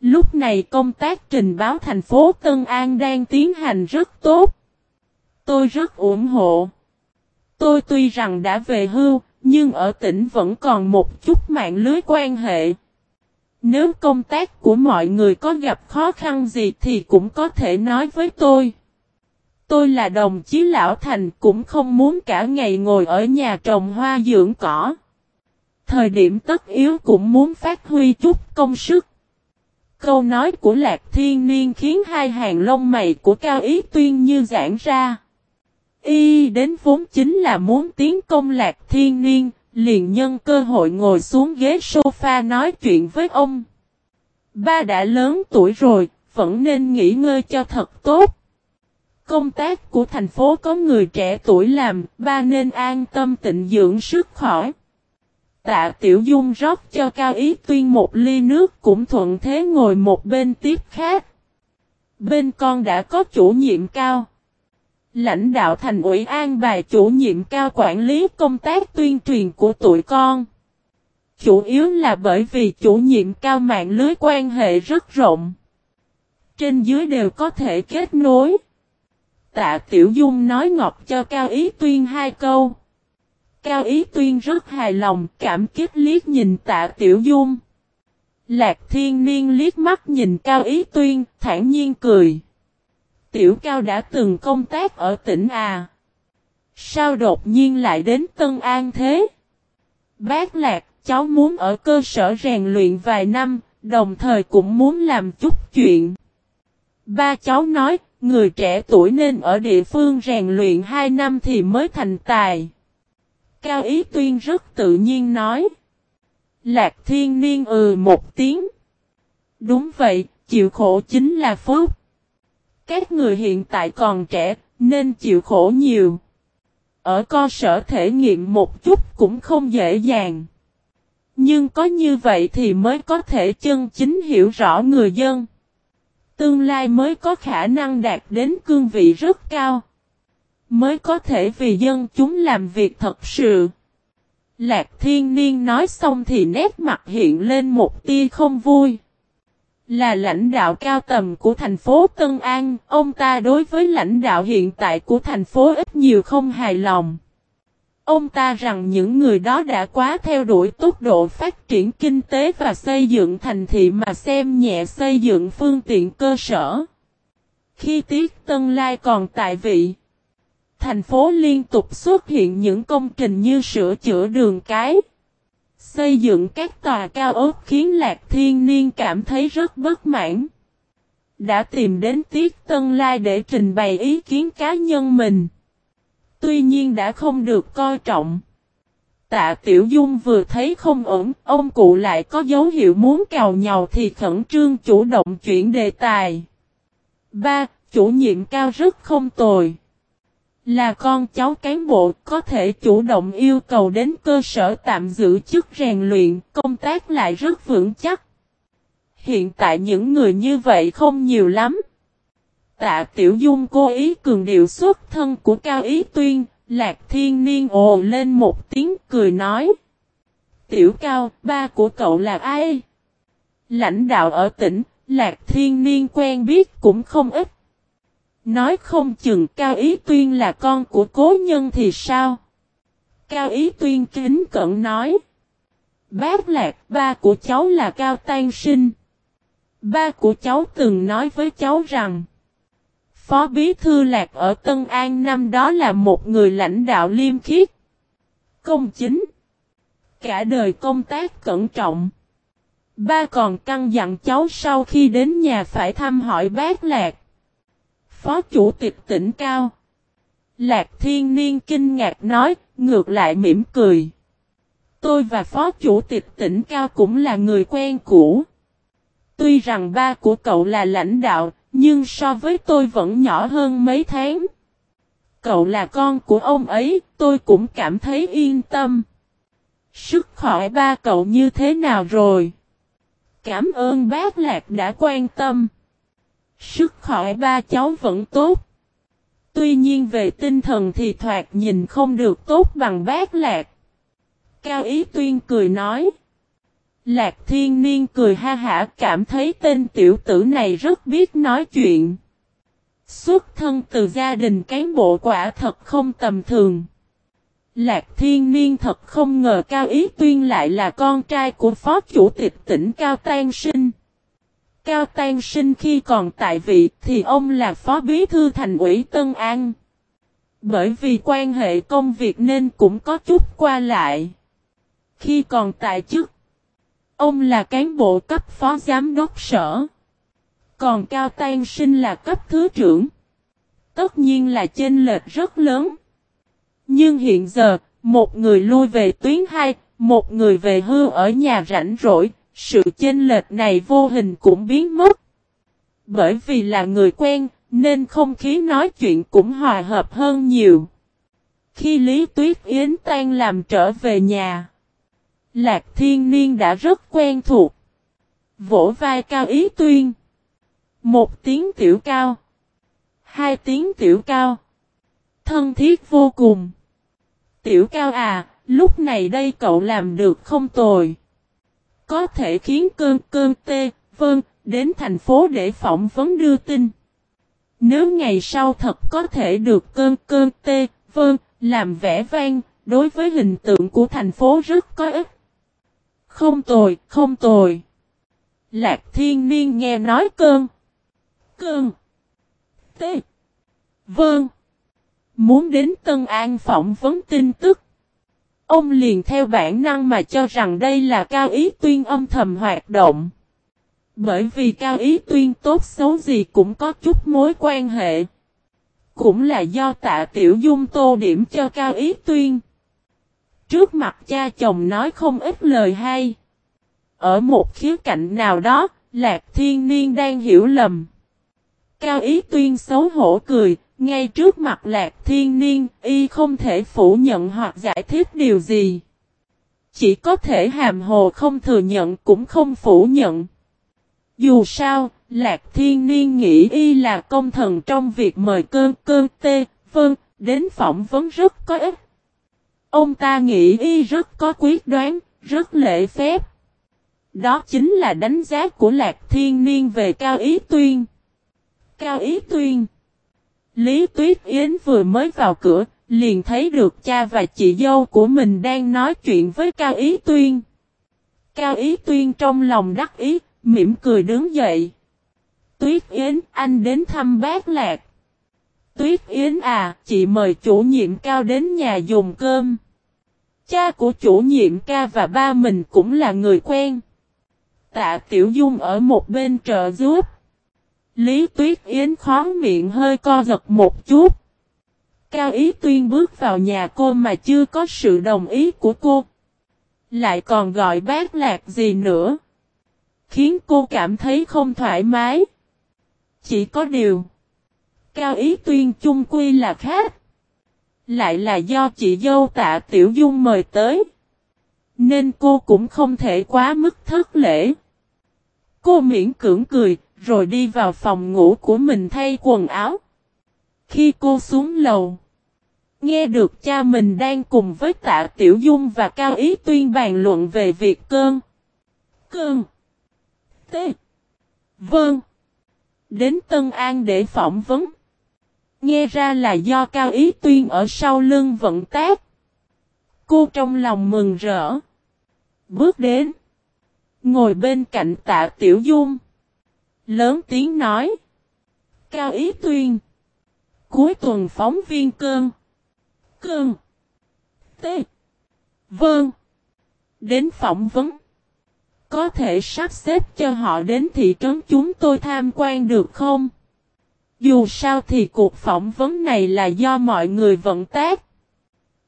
Lúc này công tác trình báo thành phố Tân An đang tiến hành rất tốt. Tôi rất ủng hộ. Tôi tuy rằng đã về hưu, nhưng ở tỉnh vẫn còn một chút mạng lưới quan hệ. Nếu công tác của mọi người có gặp khó khăn gì thì cũng có thể nói với tôi. Tôi là đồng chí Lão Thành cũng không muốn cả ngày ngồi ở nhà trồng hoa dưỡng cỏ. Thời điểm tất yếu cũng muốn phát huy chút công sức. Câu nói của Lạc Thiên Niên khiến hai hàng lông mày của Cao Ý Tuyên như giãn ra. Y đến vốn chính là muốn tiến công Lạc Thiên Niên, liền nhân cơ hội ngồi xuống ghế sofa nói chuyện với ông. Ba đã lớn tuổi rồi, vẫn nên nghỉ ngơi cho thật tốt. Công tác của thành phố có người trẻ tuổi làm, ba nên an tâm tịnh dưỡng sức khỏi. Tạ Tiểu Dung rót cho Cao Ý Tuyên một ly nước cũng thuận thế ngồi một bên tiếp khác. Bên con đã có chủ nhiệm cao. Lãnh đạo thành ủy an bài chủ nhiệm cao quản lý công tác tuyên truyền của tụi con. Chủ yếu là bởi vì chủ nhiệm cao mạng lưới quan hệ rất rộng. Trên dưới đều có thể kết nối. Tạ Tiểu Dung nói ngọt cho Cao Ý Tuyên hai câu. Cao Ý Tuyên rất hài lòng, cảm kích liếc nhìn Tạ Tiểu Dung. Lạc Thiên Niên liếc mắt nhìn Cao Ý Tuyên, thản nhiên cười. Tiểu Cao đã từng công tác ở tỉnh À. Sao đột nhiên lại đến Tân An thế? Bác Lạc, cháu muốn ở cơ sở rèn luyện vài năm, đồng thời cũng muốn làm chút chuyện. Ba cháu nói, người trẻ tuổi nên ở địa phương rèn luyện 2 năm thì mới thành tài. Cao Ý Tuyên rất tự nhiên nói. Lạc thiên niên ừ một tiếng. Đúng vậy, chịu khổ chính là phúc. Các người hiện tại còn trẻ, nên chịu khổ nhiều. Ở cơ sở thể nghiệm một chút cũng không dễ dàng. Nhưng có như vậy thì mới có thể chân chính hiểu rõ người dân. Tương lai mới có khả năng đạt đến cương vị rất cao. Mới có thể vì dân chúng làm việc thật sự. Lạc thiên niên nói xong thì nét mặt hiện lên một tia không vui. Là lãnh đạo cao tầm của thành phố Tân An, ông ta đối với lãnh đạo hiện tại của thành phố ít nhiều không hài lòng. Ông ta rằng những người đó đã quá theo đuổi tốc độ phát triển kinh tế và xây dựng thành thị mà xem nhẹ xây dựng phương tiện cơ sở. Khi Tiết Tân Lai còn tại vị, thành phố liên tục xuất hiện những công trình như sửa chữa đường cái, xây dựng các tòa cao ốc khiến Lạc Thiên Niên cảm thấy rất bất mãn. Đã tìm đến Tiết Tân Lai để trình bày ý kiến cá nhân mình. Tuy nhiên đã không được coi trọng. Tạ Tiểu Dung vừa thấy không ổn, ông cụ lại có dấu hiệu muốn cào nhào thì khẩn trương chủ động chuyển đề tài. Ba, chủ nhiệm cao rất không tồi. Là con cháu cán bộ có thể chủ động yêu cầu đến cơ sở tạm giữ chức rèn luyện, công tác lại rất vững chắc. Hiện tại những người như vậy không nhiều lắm. Tạ Tiểu Dung cố ý cường điệu xuất thân của Cao Ý Tuyên, Lạc Thiên Niên ồ lên một tiếng cười nói. Tiểu Cao, ba của cậu là ai? Lãnh đạo ở tỉnh, Lạc Thiên Niên quen biết cũng không ít. Nói không chừng Cao Ý Tuyên là con của cố nhân thì sao? Cao Ý Tuyên kính cận nói. Bác Lạc, ba của cháu là Cao Tan Sinh. Ba của cháu từng nói với cháu rằng Phó Bí Thư Lạc ở Tân An năm đó là một người lãnh đạo liêm khiết. Công chính. Cả đời công tác cẩn trọng. Ba còn căn dặn cháu sau khi đến nhà phải thăm hỏi bác Lạc. Phó Chủ tịch tỉnh Cao. Lạc Thiên Niên kinh ngạc nói, ngược lại mỉm cười. Tôi và Phó Chủ tịch tỉnh Cao cũng là người quen cũ. Tuy rằng ba của cậu là lãnh đạo, nhưng so với tôi vẫn nhỏ hơn mấy tháng. Cậu là con của ông ấy, tôi cũng cảm thấy yên tâm. Sức khỏe ba cậu như thế nào rồi? Cảm ơn bác Lạc đã quan tâm. Sức khỏe ba cháu vẫn tốt. Tuy nhiên về tinh thần thì thoạt nhìn không được tốt bằng bác Lạc. Cao Ý Tuyên cười nói. Lạc Thiên Niên cười ha hả cảm thấy tên tiểu tử này rất biết nói chuyện. Xuất thân từ gia đình cán bộ quả thật không tầm thường. Lạc Thiên Niên thật không ngờ Cao Ý Tuyên lại là con trai của Phó Chủ tịch tỉnh Cao Tan Sinh. Cao Tan Sinh khi còn tại vị thì ông là Phó Bí Thư Thành ủy Tân An. Bởi vì quan hệ công việc nên cũng có chút qua lại. Khi còn tại chức, ông là cán bộ cấp phó giám đốc sở. Còn Cao Tan Sinh là cấp thứ trưởng. Tất nhiên là chênh lệch rất lớn. Nhưng hiện giờ, một người lui về tuyến hai, một người về hư ở nhà rảnh rỗi, sự chênh lệch này vô hình cũng biến mất. Bởi vì là người quen, nên không khí nói chuyện cũng hòa hợp hơn nhiều. Khi Lý Tuyết Yến tan làm trở về nhà, Lạc Thiên Niên đã rất quen thuộc. Vỗ vai cao ý tuyên. Một tiếng tiểu cao. Hai tiếng tiểu cao. Thân thiết vô cùng. Tiểu cao à, lúc này đây cậu làm được không tồi. Có thể khiến cơn cơn tê, vâng, đến thành phố để phỏng vấn đưa tin. Nếu ngày sau thật có thể được cơn cơn tê, vâng, làm vẻ vang, đối với hình tượng của thành phố rất có ích. Không tồi, không tồi. Lạc thiên niên nghe nói cơn. Cơn. Tê. Vâng. Muốn đến Tân An phỏng vấn tin tức. Ông liền theo bản năng mà cho rằng đây là cao ý tuyên âm thầm hoạt động. Bởi vì cao ý tuyên tốt xấu gì cũng có chút mối quan hệ. Cũng là do tạ tiểu dung tô điểm cho cao ý tuyên. Trước mặt cha chồng nói không ít lời hay. Ở một khía cạnh nào đó, Lạc Thiên Niên đang hiểu lầm. Cao ý tuyên xấu hổ cười, ngay trước mặt Lạc Thiên Niên, y không thể phủ nhận hoặc giải thích điều gì. Chỉ có thể hàm hồ không thừa nhận cũng không phủ nhận. Dù sao, Lạc Thiên Niên nghĩ y là công thần trong việc mời cơn cơn tê, vâng, đến phỏng vấn rất có ích. Ông ta nghĩ y rất có quyết đoán, rất lễ phép. Đó chính là đánh giá của Lạc Thiên Niên về Cao Ý Tuyên. Cao Ý Tuyên Lý Tuyết Yến vừa mới vào cửa, liền thấy được cha và chị dâu của mình đang nói chuyện với Cao Ý Tuyên. Cao Ý Tuyên trong lòng đắc ý, mỉm cười đứng dậy. Tuyết Yến, anh đến thăm bác Lạc. Tuyết Yến à, chị mời chủ nhiệm Cao đến nhà dùng cơm. Cha của chủ nhiệm ca và ba mình cũng là người quen. Tạ Tiểu Dung ở một bên trợ giúp. Lý Tuyết Yến khó miệng hơi co giật một chút. Cao Ý Tuyên bước vào nhà cô mà chưa có sự đồng ý của cô. Lại còn gọi bác lạc gì nữa. Khiến cô cảm thấy không thoải mái. Chỉ có điều. Cao Ý Tuyên chung quy là khác. Lại là do chị dâu tạ Tiểu Dung mời tới. Nên cô cũng không thể quá mức thất lễ. Cô miễn cưỡng cười, rồi đi vào phòng ngủ của mình thay quần áo. Khi cô xuống lầu, nghe được cha mình đang cùng với tạ Tiểu Dung và Cao Ý Tuyên bàn luận về việc cơn. Cơn. T. Vâng. Đến Tân An để phỏng vấn. Nghe ra là do Cao Ý Tuyên ở sau lưng vận tác. Cô trong lòng mừng rỡ. Bước đến. Ngồi bên cạnh tạ Tiểu Dung. Lớn tiếng nói. Cao Ý Tuyên. Cuối tuần phóng viên cơn. Cơn. T. Vâng. Đến phỏng vấn. Có thể sắp xếp cho họ đến thị trấn chúng tôi tham quan được không? Dù sao thì cuộc phỏng vấn này là do mọi người vận tác.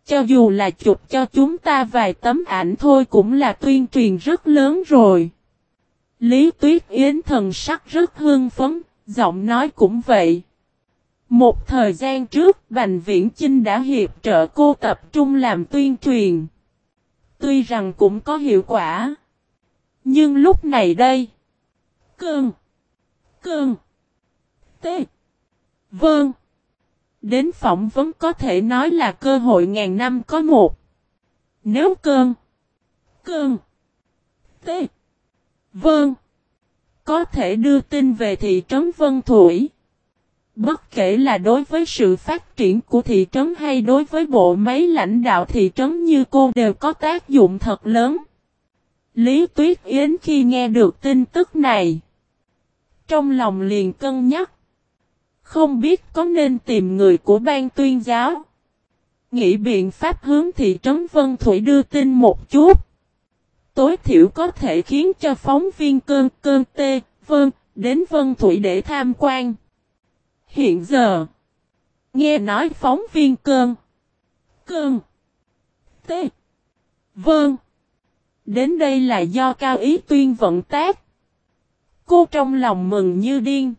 Cho dù là chụp cho chúng ta vài tấm ảnh thôi cũng là tuyên truyền rất lớn rồi. Lý Tuyết Yến thần sắc rất hưng phấn, giọng nói cũng vậy. Một thời gian trước, Bành Viễn Chinh đã hiệp trợ cô tập trung làm tuyên truyền. Tuy rằng cũng có hiệu quả. Nhưng lúc này đây. Cơn. Cơn. tê, Vâng. Đến phỏng vấn có thể nói là cơ hội ngàn năm có một. Nếu cơn. Cơn. tê. Vâng. Có thể đưa tin về thị trấn Vân Thủy. Bất kể là đối với sự phát triển của thị trấn hay đối với bộ máy lãnh đạo thị trấn như cô đều có tác dụng thật lớn. Lý Tuyết Yến khi nghe được tin tức này. Trong lòng liền cân nhắc. Không biết có nên tìm người của ban tuyên giáo. Nghĩ biện pháp hướng thị trấn Vân Thủy đưa tin một chút. Tối thiểu có thể khiến cho phóng viên cơn cơn tê, vân, đến Vân Thủy để tham quan. Hiện giờ, nghe nói phóng viên cơn, cơn, tê, vân, đến đây là do cao ý tuyên vận tác. Cô trong lòng mừng như điên.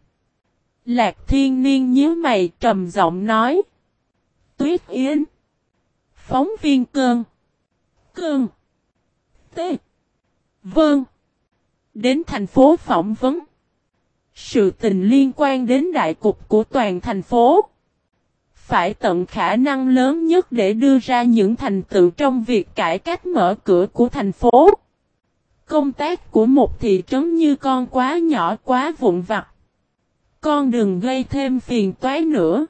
Lạc thiên niên nhíu mày trầm giọng nói. Tuyết Yến. Phóng viên cơn. Cơn. T. Vâng. Đến thành phố phỏng vấn. Sự tình liên quan đến đại cục của toàn thành phố. Phải tận khả năng lớn nhất để đưa ra những thành tựu trong việc cải cách mở cửa của thành phố. Công tác của một thị trấn như con quá nhỏ quá vụn vặt. Con đừng gây thêm phiền toái nữa.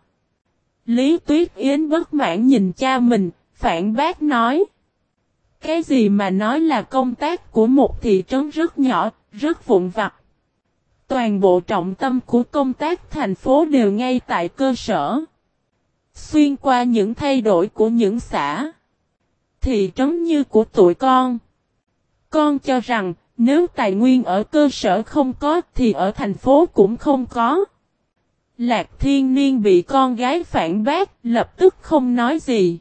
Lý Tuyết Yến bất mãn nhìn cha mình, phản bác nói. Cái gì mà nói là công tác của một thị trấn rất nhỏ, rất vụn vặt. Toàn bộ trọng tâm của công tác thành phố đều ngay tại cơ sở. Xuyên qua những thay đổi của những xã. Thị trấn như của tụi con. Con cho rằng, nếu tài nguyên ở cơ sở không có thì ở thành phố cũng không có. Lạc thiên niên bị con gái phản bác, lập tức không nói gì.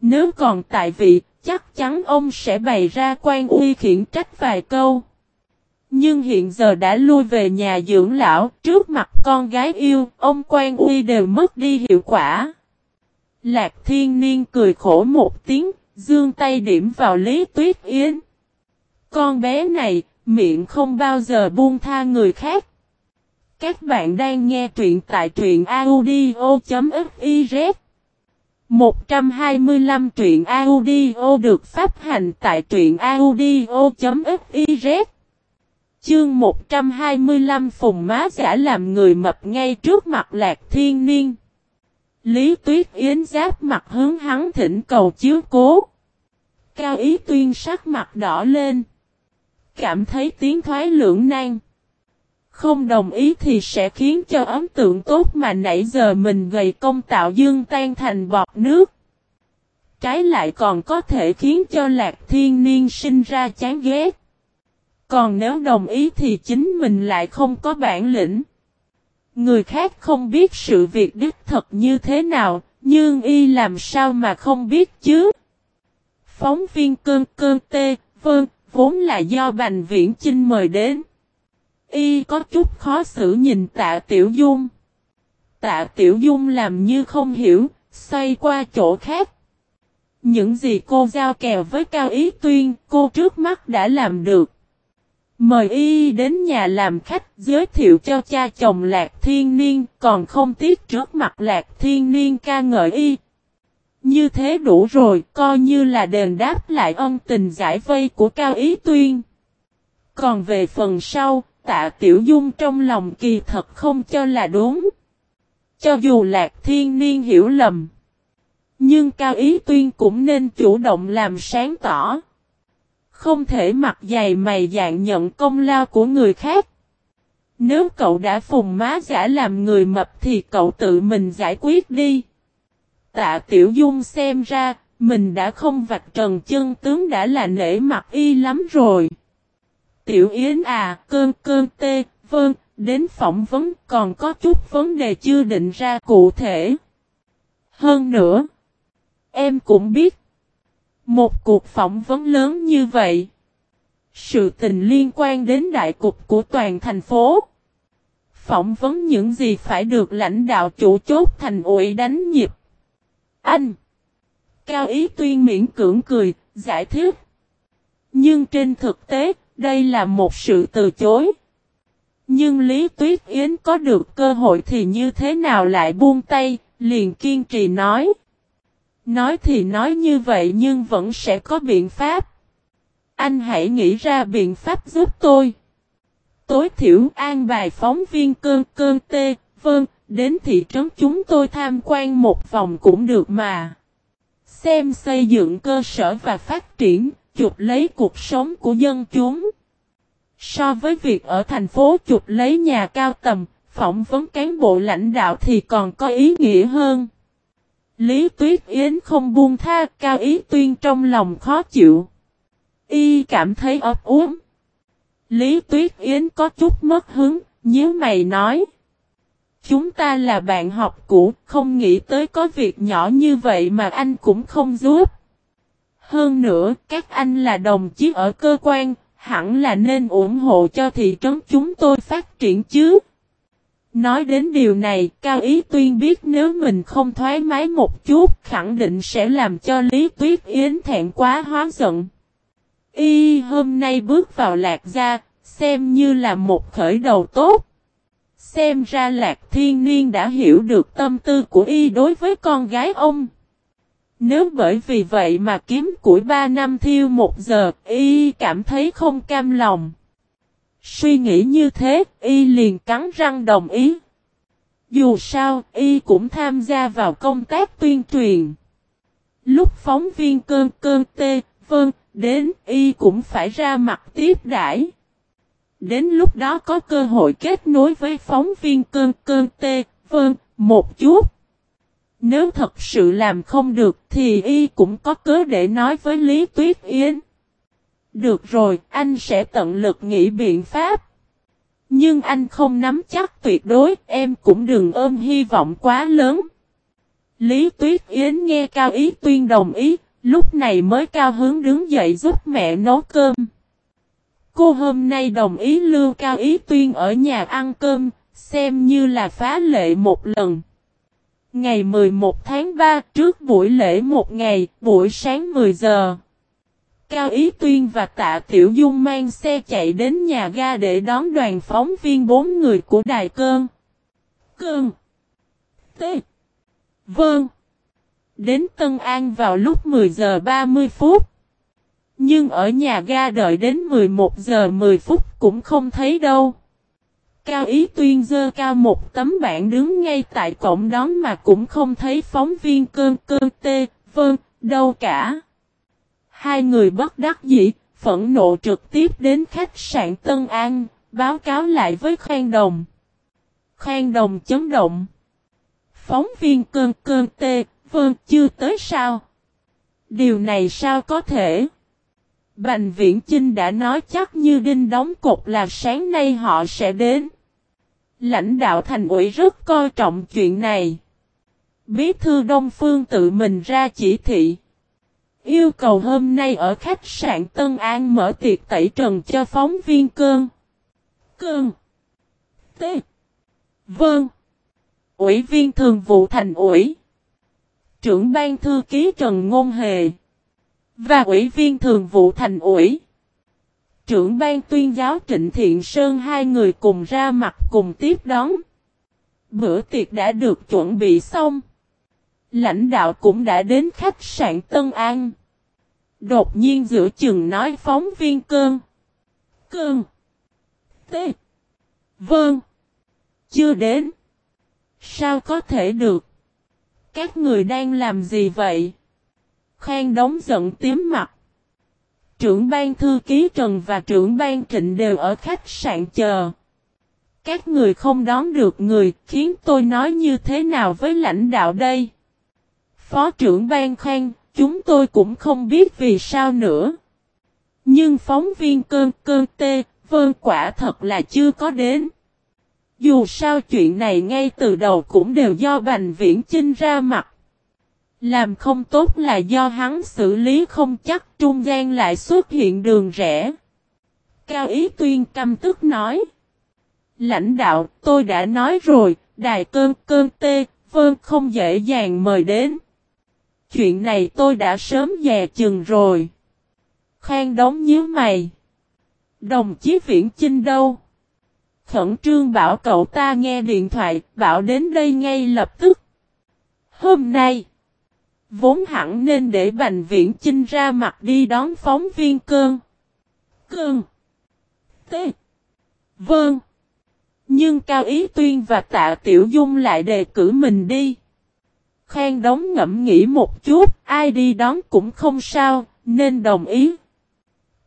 Nếu còn tại vị, chắc chắn ông sẽ bày ra quan uy khiển trách vài câu. Nhưng hiện giờ đã lui về nhà dưỡng lão, trước mặt con gái yêu, ông quan uy đều mất đi hiệu quả. Lạc thiên niên cười khổ một tiếng, dương tay điểm vào Lý Tuyết Yến. Con bé này, miệng không bao giờ buông tha người khác. Các bạn đang nghe truyện tại truyện audio.fif 125 truyện audio được phát hành tại truyện audio.fiz Chương 125 Phùng Má Giả làm người mập ngay trước mặt Lạc Thiên Niên. Lý Tuyết Yến giáp mặt hướng hắn thỉnh cầu chiếu cố. Cao Ý Tuyên sắc mặt đỏ lên. Cảm thấy tiếng thoái lưỡng nan không đồng ý thì sẽ khiến cho ấn tượng tốt mà nãy giờ mình gầy công tạo dương tan thành bọt nước. Trái lại còn có thể khiến cho lạc thiên niên sinh ra chán ghét. Còn nếu đồng ý thì chính mình lại không có bản lĩnh. Người khác không biết sự việc đích thật như thế nào, nhưng y làm sao mà không biết chứ. Phóng viên cơn cơn tê, vâng, vốn là do Bành Viễn Chinh mời đến. Y có chút khó xử nhìn tạ Tiểu Dung. Tạ Tiểu Dung làm như không hiểu, xoay qua chỗ khác. Những gì cô giao kèo với Cao Ý Tuyên, cô trước mắt đã làm được. Mời y đến nhà làm khách giới thiệu cho cha chồng Lạc Thiên Niên, còn không tiếc trước mặt Lạc Thiên Niên ca ngợi y. Như thế đủ rồi, coi như là đền đáp lại ân tình giải vây của Cao Ý Tuyên. Còn về phần sau, tạ tiểu dung trong lòng kỳ thật không cho là đúng. Cho dù lạc thiên niên hiểu lầm. Nhưng cao ý tuyên cũng nên chủ động làm sáng tỏ. Không thể mặc dày mày dạng nhận công lao của người khác. Nếu cậu đã phùng má giả làm người mập thì cậu tự mình giải quyết đi. Tạ Tiểu Dung xem ra, mình đã không vạch trần chân tướng đã là nể mặt y lắm rồi. Tiểu Yến à, cơm cơm tê, vâng, đến phỏng vấn còn có chút vấn đề chưa định ra cụ thể. Hơn nữa, em cũng biết, một cuộc phỏng vấn lớn như vậy, sự tình liên quan đến đại cục của toàn thành phố. Phỏng vấn những gì phải được lãnh đạo chủ chốt thành ủy đánh nhịp. Anh! Cao Ý Tuyên miễn cưỡng cười, giải thích. Nhưng trên thực tế, đây là một sự từ chối. Nhưng Lý Tuyết Yến có được cơ hội thì như thế nào lại buông tay, liền kiên trì nói. Nói thì nói như vậy nhưng vẫn sẽ có biện pháp. Anh hãy nghĩ ra biện pháp giúp tôi. Tối thiểu an bài phóng viên cơn cơn tê, vâng, đến thị trấn chúng tôi tham quan một vòng cũng được mà. Xem xây dựng cơ sở và phát triển, chụp lấy cuộc sống của dân chúng. So với việc ở thành phố chụp lấy nhà cao tầm, phỏng vấn cán bộ lãnh đạo thì còn có ý nghĩa hơn. Lý Tuyết Yến không buông tha cao ý tuyên trong lòng khó chịu. Y cảm thấy ấp uống. Lý Tuyết Yến có chút mất hứng, nhớ mày nói. Chúng ta là bạn học cũ, không nghĩ tới có việc nhỏ như vậy mà anh cũng không giúp. Hơn nữa, các anh là đồng chí ở cơ quan, hẳn là nên ủng hộ cho thị trấn chúng tôi phát triển chứ. Nói đến điều này, Cao Ý Tuyên biết nếu mình không thoải mái một chút, khẳng định sẽ làm cho Lý Tuyết Yến thẹn quá hóa giận. Y hôm nay bước vào lạc gia, xem như là một khởi đầu tốt. Xem ra lạc thiên niên đã hiểu được tâm tư của Y đối với con gái ông. Nếu bởi vì vậy mà kiếm củi ba năm thiêu một giờ, Y cảm thấy không cam lòng. Suy nghĩ như thế, Y liền cắn răng đồng ý. Dù sao, Y cũng tham gia vào công tác tuyên truyền. Lúc phóng viên cơn cơn tê, vâng, đến Y cũng phải ra mặt tiếp đãi. Đến lúc đó có cơ hội kết nối với phóng viên cơn cơn tê, vâng, một chút. Nếu thật sự làm không được thì y cũng có cớ để nói với Lý Tuyết Yến. Được rồi, anh sẽ tận lực nghĩ biện pháp. Nhưng anh không nắm chắc tuyệt đối, em cũng đừng ôm hy vọng quá lớn. Lý Tuyết Yến nghe Cao Ý Tuyên đồng ý, lúc này mới cao hướng đứng dậy giúp mẹ nấu cơm. Cô hôm nay đồng ý lưu Cao Ý Tuyên ở nhà ăn cơm, xem như là phá lệ một lần. Ngày 11 tháng 3 trước buổi lễ một ngày, buổi sáng 10 giờ. Cao Ý Tuyên và Tạ Tiểu Dung mang xe chạy đến nhà ga để đón đoàn phóng viên bốn người của Đài Cơn. Cơn. T. Vâng. Đến Tân An vào lúc 10 giờ 30 phút. Nhưng ở nhà ga đợi đến 11 giờ 10 phút cũng không thấy đâu. Cao Ý Tuyên dơ cao một tấm bảng đứng ngay tại cổng đón mà cũng không thấy phóng viên cơn cơn tê, vâng, đâu cả. Hai người bất đắc dĩ, phẫn nộ trực tiếp đến khách sạn Tân An, báo cáo lại với Khang Đồng. Khang Đồng chấn động. Phóng viên cơn cơn tê, vâng, chưa tới sao? Điều này sao có thể? Bành Viễn Chinh đã nói chắc như đinh đóng cột là sáng nay họ sẽ đến. Lãnh đạo thành ủy rất coi trọng chuyện này. Bí thư Đông Phương tự mình ra chỉ thị. Yêu cầu hôm nay ở khách sạn Tân An mở tiệc tẩy trần cho phóng viên cơn. Cơn. T. Vâng. Ủy viên thường vụ thành ủy. Trưởng ban thư ký Trần Ngôn Hề. Và ủy viên thường vụ thành ủy trưởng ban tuyên giáo Trịnh Thiện Sơn hai người cùng ra mặt cùng tiếp đón. Bữa tiệc đã được chuẩn bị xong. Lãnh đạo cũng đã đến khách sạn Tân An. Đột nhiên giữa chừng nói phóng viên cơn. Cơn. Tê. Vâng. Chưa đến. Sao có thể được? Các người đang làm gì vậy? Khang đóng giận tím mặt. Trưởng ban thư ký Trần và trưởng ban Trịnh đều ở khách sạn chờ. Các người không đón được người, khiến tôi nói như thế nào với lãnh đạo đây? Phó trưởng ban khen chúng tôi cũng không biết vì sao nữa. Nhưng phóng viên cơn cơn tê, vơn quả thật là chưa có đến. Dù sao chuyện này ngay từ đầu cũng đều do Bành Viễn Chinh ra mặt. Làm không tốt là do hắn xử lý không chắc trung gian lại xuất hiện đường rẽ. Cao Ý Tuyên căm tức nói. Lãnh đạo, tôi đã nói rồi, đài cơn cơn tê, vơn không dễ dàng mời đến. Chuyện này tôi đã sớm dè chừng rồi. Khang đóng nhíu mày. Đồng chí Viễn Chinh đâu? Khẩn trương bảo cậu ta nghe điện thoại, bảo đến đây ngay lập tức. Hôm nay, vốn hẳn nên để Bành Viễn Chinh ra mặt đi đón phóng viên cơn. Cơn. T. Vâng. Nhưng Cao Ý Tuyên và Tạ Tiểu Dung lại đề cử mình đi. Khang đóng ngẫm nghĩ một chút, ai đi đón cũng không sao, nên đồng ý.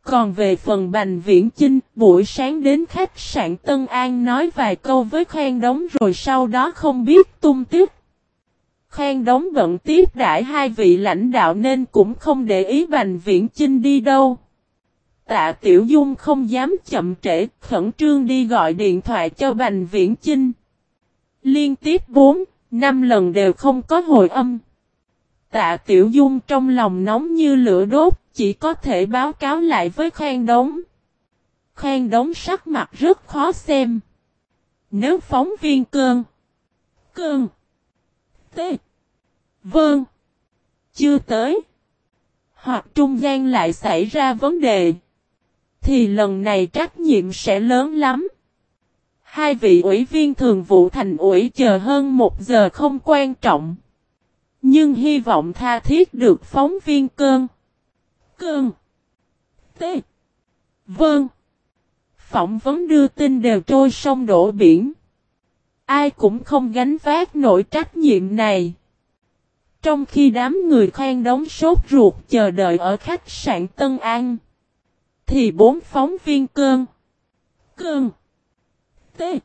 Còn về phần Bành Viễn Chinh, buổi sáng đến khách sạn Tân An nói vài câu với Khang Đống rồi sau đó không biết tung tích. Khang Đống bận tiếp đãi hai vị lãnh đạo nên cũng không để ý Bành Viễn Chinh đi đâu. Tạ Tiểu Dung không dám chậm trễ, khẩn trương đi gọi điện thoại cho Bành Viễn Chinh. Liên tiếp 4, 5 lần đều không có hồi âm. Tạ Tiểu Dung trong lòng nóng như lửa đốt, chỉ có thể báo cáo lại với Khang Đống. Khang Đống sắc mặt rất khó xem. Nếu phóng viên cơn, cơn, tê, vâng, chưa tới, hoặc trung gian lại xảy ra vấn đề, thì lần này trách nhiệm sẽ lớn lắm. Hai vị ủy viên thường vụ thành ủy chờ hơn một giờ không quan trọng. Nhưng hy vọng tha thiết được phóng viên cơn. Cơn. T. Vâng. Phỏng vấn đưa tin đều trôi sông đổ biển. Ai cũng không gánh vác nổi trách nhiệm này. Trong khi đám người khoan đóng sốt ruột chờ đợi ở khách sạn Tân An. Thì bốn phóng viên cơn. Cơn. tê, vơn,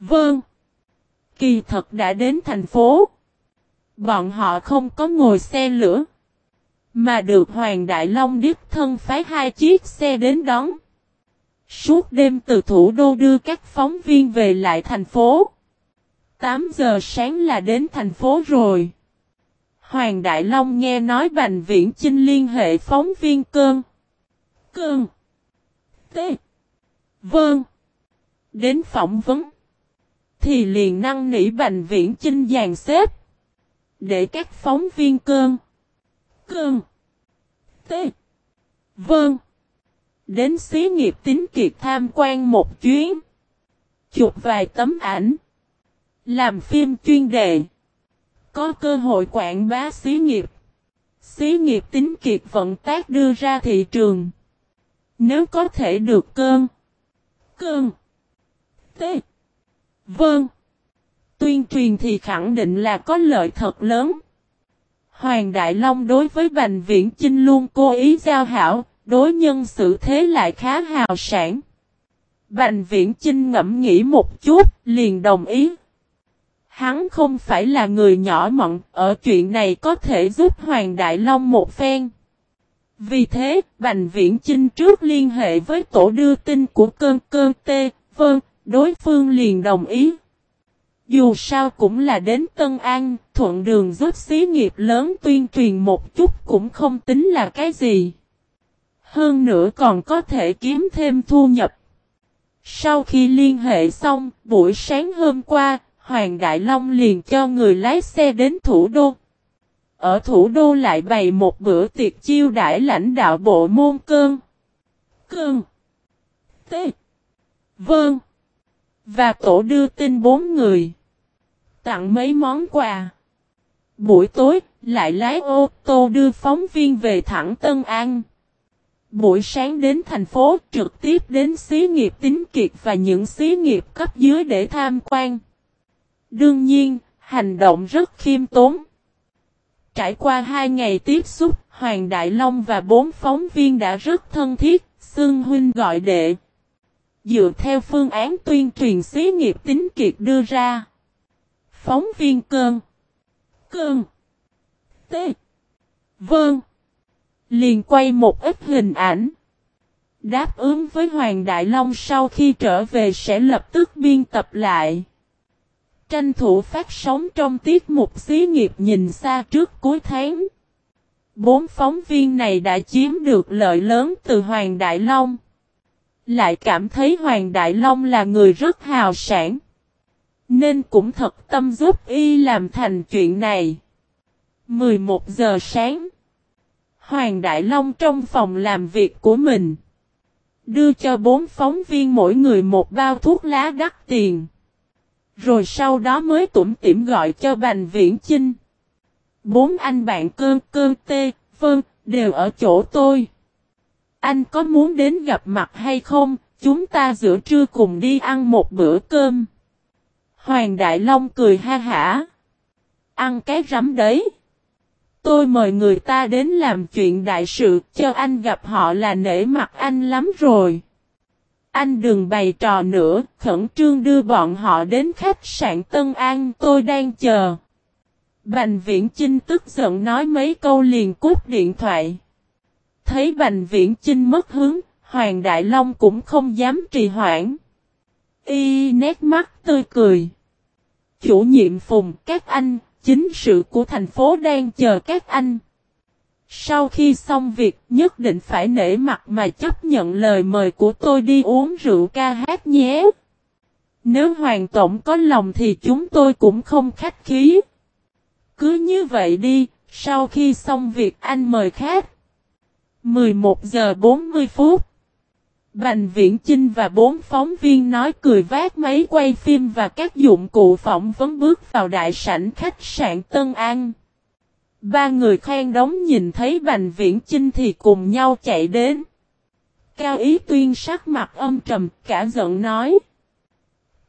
vâng, Kỳ thật đã đến thành phố. Bọn họ không có ngồi xe lửa. Mà được Hoàng Đại Long đích thân phái hai chiếc xe đến đón. Suốt đêm từ thủ đô đưa các phóng viên về lại thành phố. 8 giờ sáng là đến thành phố rồi. Hoàng Đại Long nghe nói Bành Viễn Chinh liên hệ phóng viên cơn. Cơn. T. Vâng. Đến phỏng vấn. Thì liền năng nỉ Bành Viễn Chinh dàn xếp. Để các phóng viên cơn. Cơn. T. Vâng. Đến xí nghiệp tính kiệt tham quan một chuyến. Chụp vài tấm ảnh. Làm phim chuyên đề. Có cơ hội quảng bá xí nghiệp. Xí nghiệp tính kiệt vận tác đưa ra thị trường. Nếu có thể được cơn. Cơn. T. Vâng. Tuyên truyền thì khẳng định là có lợi thật lớn. Hoàng Đại Long đối với Bành Viễn Chinh luôn cố ý giao hảo, đối nhân xử thế lại khá hào sản. Bành Viễn Chinh ngẫm nghĩ một chút, liền đồng ý. Hắn không phải là người nhỏ mọn, ở chuyện này có thể giúp Hoàng Đại Long một phen. Vì thế, Bành Viễn Chinh trước liên hệ với tổ đưa tin của cơn cơn tê, vâng, đối phương liền đồng ý. Dù sao cũng là đến Tân An, thuận đường giúp xí nghiệp lớn tuyên truyền một chút cũng không tính là cái gì. Hơn nữa còn có thể kiếm thêm thu nhập. Sau khi liên hệ xong, buổi sáng hôm qua, Hoàng Đại Long liền cho người lái xe đến thủ đô. Ở thủ đô lại bày một bữa tiệc chiêu đãi lãnh đạo bộ môn cơn. Cơn. T. Vâng. Và tổ đưa tin bốn người. Tặng mấy món quà. Buổi tối, lại lái ô tô đưa phóng viên về thẳng Tân An. Buổi sáng đến thành phố trực tiếp đến xí nghiệp tính kiệt và những xí nghiệp cấp dưới để tham quan. Đương nhiên, hành động rất khiêm tốn. Trải qua hai ngày tiếp xúc, Hoàng Đại Long và bốn phóng viên đã rất thân thiết, xương huynh gọi đệ. Dựa theo phương án tuyên truyền xí nghiệp tính kiệt đưa ra. Phóng viên cơn. Cơn. T. Vâng. Liền quay một ít hình ảnh. Đáp ứng với Hoàng Đại Long sau khi trở về sẽ lập tức biên tập lại. Tranh thủ phát sóng trong tiết mục xí nghiệp nhìn xa trước cuối tháng. Bốn phóng viên này đã chiếm được lợi lớn từ Hoàng Đại Long. Lại cảm thấy Hoàng Đại Long là người rất hào sản. Nên cũng thật tâm giúp y làm thành chuyện này. 11 giờ sáng. Hoàng Đại Long trong phòng làm việc của mình. Đưa cho bốn phóng viên mỗi người một bao thuốc lá đắt tiền. Rồi sau đó mới tủm tỉm gọi cho Bành Viễn Chinh. Bốn anh bạn cơn cơn tê, vâng, đều ở chỗ tôi. Anh có muốn đến gặp mặt hay không, chúng ta giữa trưa cùng đi ăn một bữa cơm. Hoàng Đại Long cười ha hả. Ăn cái rắm đấy. Tôi mời người ta đến làm chuyện đại sự cho anh gặp họ là nể mặt anh lắm rồi. Anh đừng bày trò nữa, khẩn trương đưa bọn họ đến khách sạn Tân An tôi đang chờ. Bành viễn Chinh tức giận nói mấy câu liền cút điện thoại. Thấy Bành viễn Chinh mất hướng, Hoàng Đại Long cũng không dám trì hoãn. Y nét mắt tươi cười. Chủ nhiệm phùng các anh, chính sự của thành phố đang chờ các anh. Sau khi xong việc nhất định phải nể mặt mà chấp nhận lời mời của tôi đi uống rượu ca hát nhé. Nếu Hoàng Tổng có lòng thì chúng tôi cũng không khách khí. Cứ như vậy đi, sau khi xong việc anh mời khác. 11 giờ 40 phút. Bành Viễn Chinh và bốn phóng viên nói cười vác máy quay phim và các dụng cụ phỏng vấn bước vào đại sảnh khách sạn Tân An. Ba người khen đóng nhìn thấy Bành Viễn Chinh thì cùng nhau chạy đến. Cao Ý Tuyên sắc mặt âm trầm cả giận nói.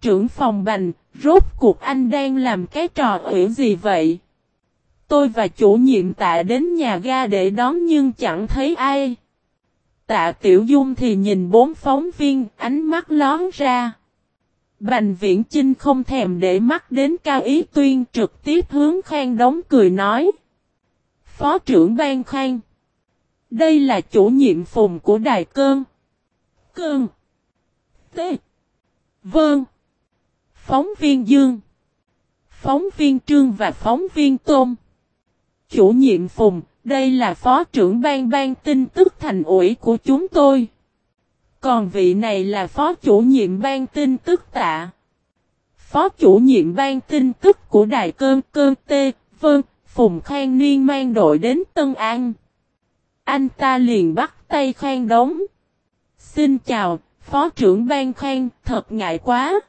Trưởng phòng Bành, rốt cuộc anh đang làm cái trò ủy gì vậy? Tôi và chủ nhiệm tạ đến nhà ga để đón nhưng chẳng thấy ai. Tạ Tiểu Dung thì nhìn bốn phóng viên, ánh mắt lón ra. Bành viễn Chinh không thèm để mắt đến Cao Ý Tuyên trực tiếp hướng Khang đóng cười nói. Phó trưởng ban Khang. Đây là chủ nhiệm phùng của Đài Cơn. Cơn. T. Vâng. Phóng viên Dương. Phóng viên Trương và phóng viên Tôn. Chủ nhiệm phùng, đây là phó trưởng ban ban tin tức thành ủy của chúng tôi. Còn vị này là phó chủ nhiệm ban tin tức tạ. Phó chủ nhiệm ban tin tức của Đài Cơn Cơn Tê, Vân, Phùng Khang Niên mang đội đến Tân An. Anh ta liền bắt tay Khang đóng. Xin chào, Phó trưởng ban Khang, thật ngại quá.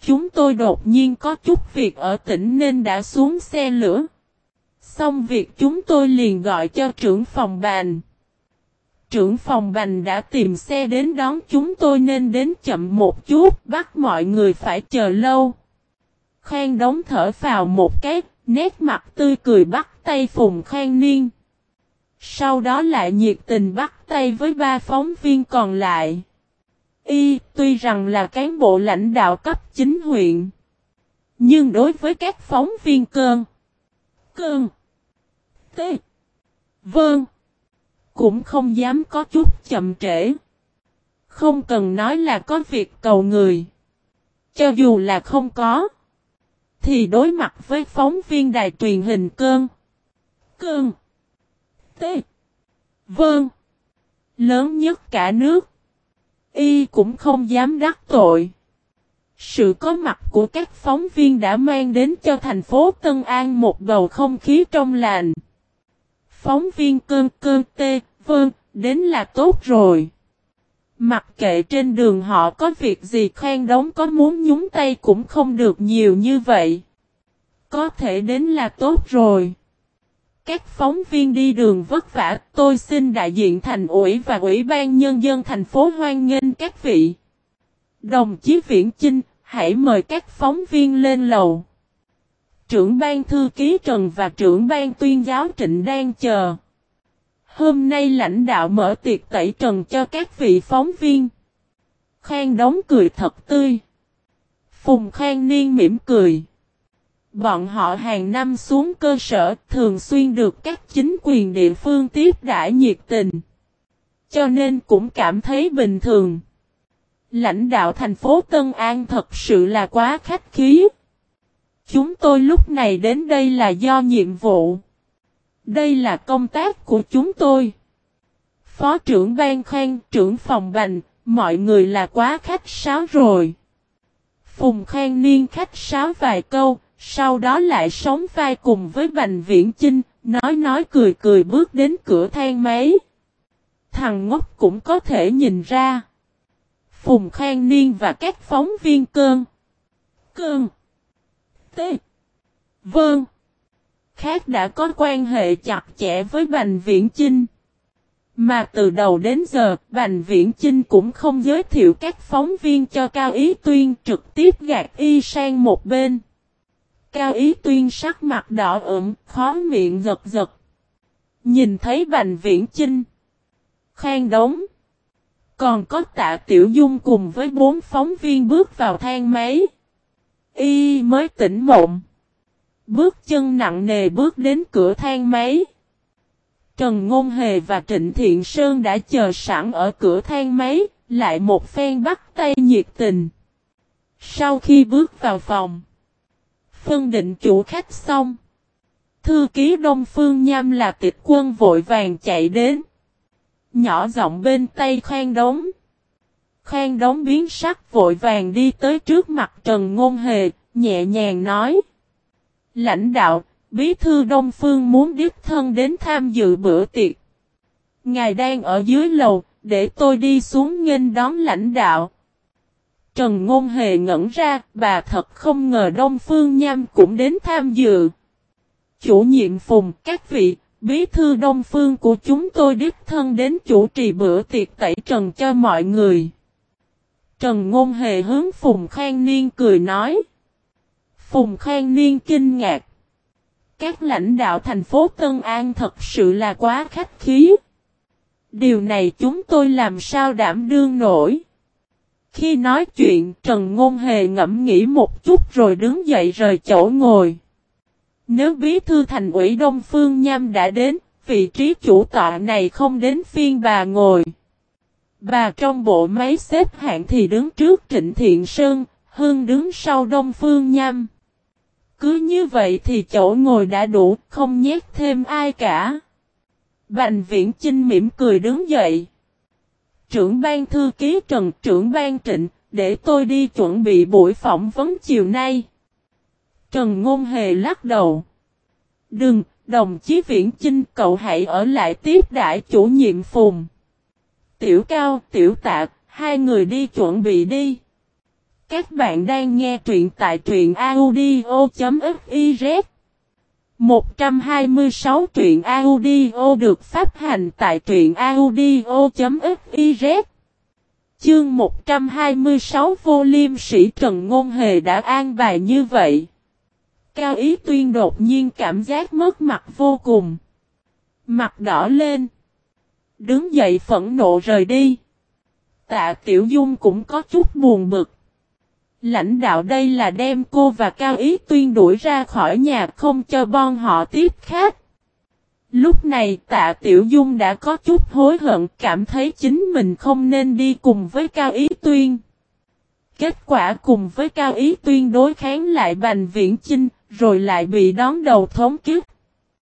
Chúng tôi đột nhiên có chút việc ở tỉnh nên đã xuống xe lửa. Xong việc chúng tôi liền gọi cho trưởng phòng bàn. Trưởng phòng bành đã tìm xe đến đón chúng tôi nên đến chậm một chút, bắt mọi người phải chờ lâu. Khang đóng thở vào một cái, nét mặt tươi cười bắt tay Phùng Khang Niên. Sau đó lại nhiệt tình bắt tay với ba phóng viên còn lại. Y, tuy rằng là cán bộ lãnh đạo cấp chính huyện. Nhưng đối với các phóng viên cơn, cơn, T. Vâng. Cũng không dám có chút chậm trễ. Không cần nói là có việc cầu người. Cho dù là không có. Thì đối mặt với phóng viên đài truyền hình cơn. Cơn. T. Vâng. Lớn nhất cả nước. Y cũng không dám đắc tội. Sự có mặt của các phóng viên đã mang đến cho thành phố Tân An một bầu không khí trong lành. Phóng viên cơn cơn tê, vâng, đến là tốt rồi. Mặc kệ trên đường họ có việc gì khen đống có muốn nhúng tay cũng không được nhiều như vậy. Có thể đến là tốt rồi. Các phóng viên đi đường vất vả, tôi xin đại diện thành ủy và ủy ban nhân dân thành phố hoan nghênh các vị. Đồng chí Viễn Chinh, hãy mời các phóng viên lên lầu trưởng ban thư ký Trần và trưởng ban tuyên giáo Trịnh đang chờ. Hôm nay lãnh đạo mở tiệc tẩy trần cho các vị phóng viên. Khang đóng cười thật tươi. Phùng Khang Niên mỉm cười. Bọn họ hàng năm xuống cơ sở thường xuyên được các chính quyền địa phương tiếp đãi nhiệt tình. Cho nên cũng cảm thấy bình thường. Lãnh đạo thành phố Tân An thật sự là quá khách khí. Chúng tôi lúc này đến đây là do nhiệm vụ. Đây là công tác của chúng tôi. Phó trưởng ban khen trưởng phòng bành, mọi người là quá khách sáo rồi. Phùng Khang Niên khách sáo vài câu, sau đó lại sống vai cùng với Bành Viễn Chinh, nói nói cười cười bước đến cửa thang máy. Thằng ngốc cũng có thể nhìn ra. Phùng Khang Niên và các phóng viên cơn. Cơn. T. Vâng. Khác đã có quan hệ chặt chẽ với Bành Viễn Chinh. Mà từ đầu đến giờ, Bành Viễn Chinh cũng không giới thiệu các phóng viên cho Cao Ý Tuyên trực tiếp gạt y sang một bên. Cao Ý Tuyên sắc mặt đỏ ửng, khó miệng giật giật. Nhìn thấy Bành Viễn Chinh. Khang đống. Còn có tạ Tiểu Dung cùng với bốn phóng viên bước vào thang máy. Y mới tỉnh mộng. Bước chân nặng nề bước đến cửa thang máy. Trần Ngôn Hề và Trịnh Thiện Sơn đã chờ sẵn ở cửa thang máy, lại một phen bắt tay nhiệt tình. Sau khi bước vào phòng, phân định chủ khách xong. Thư ký Đông Phương Nham là tịch quân vội vàng chạy đến. Nhỏ giọng bên tay khoan đống. Khoan đống biến sắc vội vàng đi tới trước mặt Trần Ngôn Hề, nhẹ nhàng nói. Lãnh đạo, Bí thư Đông Phương muốn đích thân đến tham dự bữa tiệc. Ngài đang ở dưới lầu, để tôi đi xuống nghênh đón lãnh đạo. Trần Ngôn Hề ngẩn ra, bà thật không ngờ Đông Phương Nham cũng đến tham dự. Chủ nhiệm Phùng, các vị, bí thư Đông Phương của chúng tôi đích thân đến chủ trì bữa tiệc tẩy trần cho mọi người. Trần Ngôn Hề hướng Phùng Khang Niên cười nói. Phùng Khang Niên kinh ngạc. Các lãnh đạo thành phố Tân An thật sự là quá khách khí. Điều này chúng tôi làm sao đảm đương nổi. Khi nói chuyện, Trần Ngôn Hề ngẫm nghĩ một chút rồi đứng dậy rời chỗ ngồi. Nếu bí thư thành ủy Đông Phương Nham đã đến, vị trí chủ tọa này không đến phiên bà ngồi. Bà trong bộ máy xếp hạng thì đứng trước Trịnh Thiện Sơn, Hương đứng sau Đông Phương Nham. Cứ như vậy thì chỗ ngồi đã đủ, không nhét thêm ai cả. Bành viễn Chinh mỉm cười đứng dậy. Trưởng ban thư ký Trần trưởng ban trịnh, để tôi đi chuẩn bị buổi phỏng vấn chiều nay. Trần Ngôn Hề lắc đầu. Đừng, đồng chí Viễn Chinh cậu hãy ở lại tiếp đại chủ nhiệm phùng. Tiểu Cao, Tiểu Tạc, hai người đi chuẩn bị đi. Các bạn đang nghe truyện tại truyện audio.fiz 126 truyện audio được phát hành tại truyện audio.fiz Chương 126 vô liêm sĩ Trần Ngôn Hề đã an bài như vậy. Cao Ý Tuyên đột nhiên cảm giác mất mặt vô cùng. Mặt đỏ lên. Đứng dậy phẫn nộ rời đi. Tạ Tiểu Dung cũng có chút buồn bực. Lãnh đạo đây là đem cô và Cao Ý Tuyên đuổi ra khỏi nhà không cho bon họ tiếp khách. Lúc này tạ Tiểu Dung đã có chút hối hận cảm thấy chính mình không nên đi cùng với Cao Ý Tuyên. Kết quả cùng với Cao Ý Tuyên đối kháng lại Bành Viễn Chinh, rồi lại bị đón đầu thống kiếp.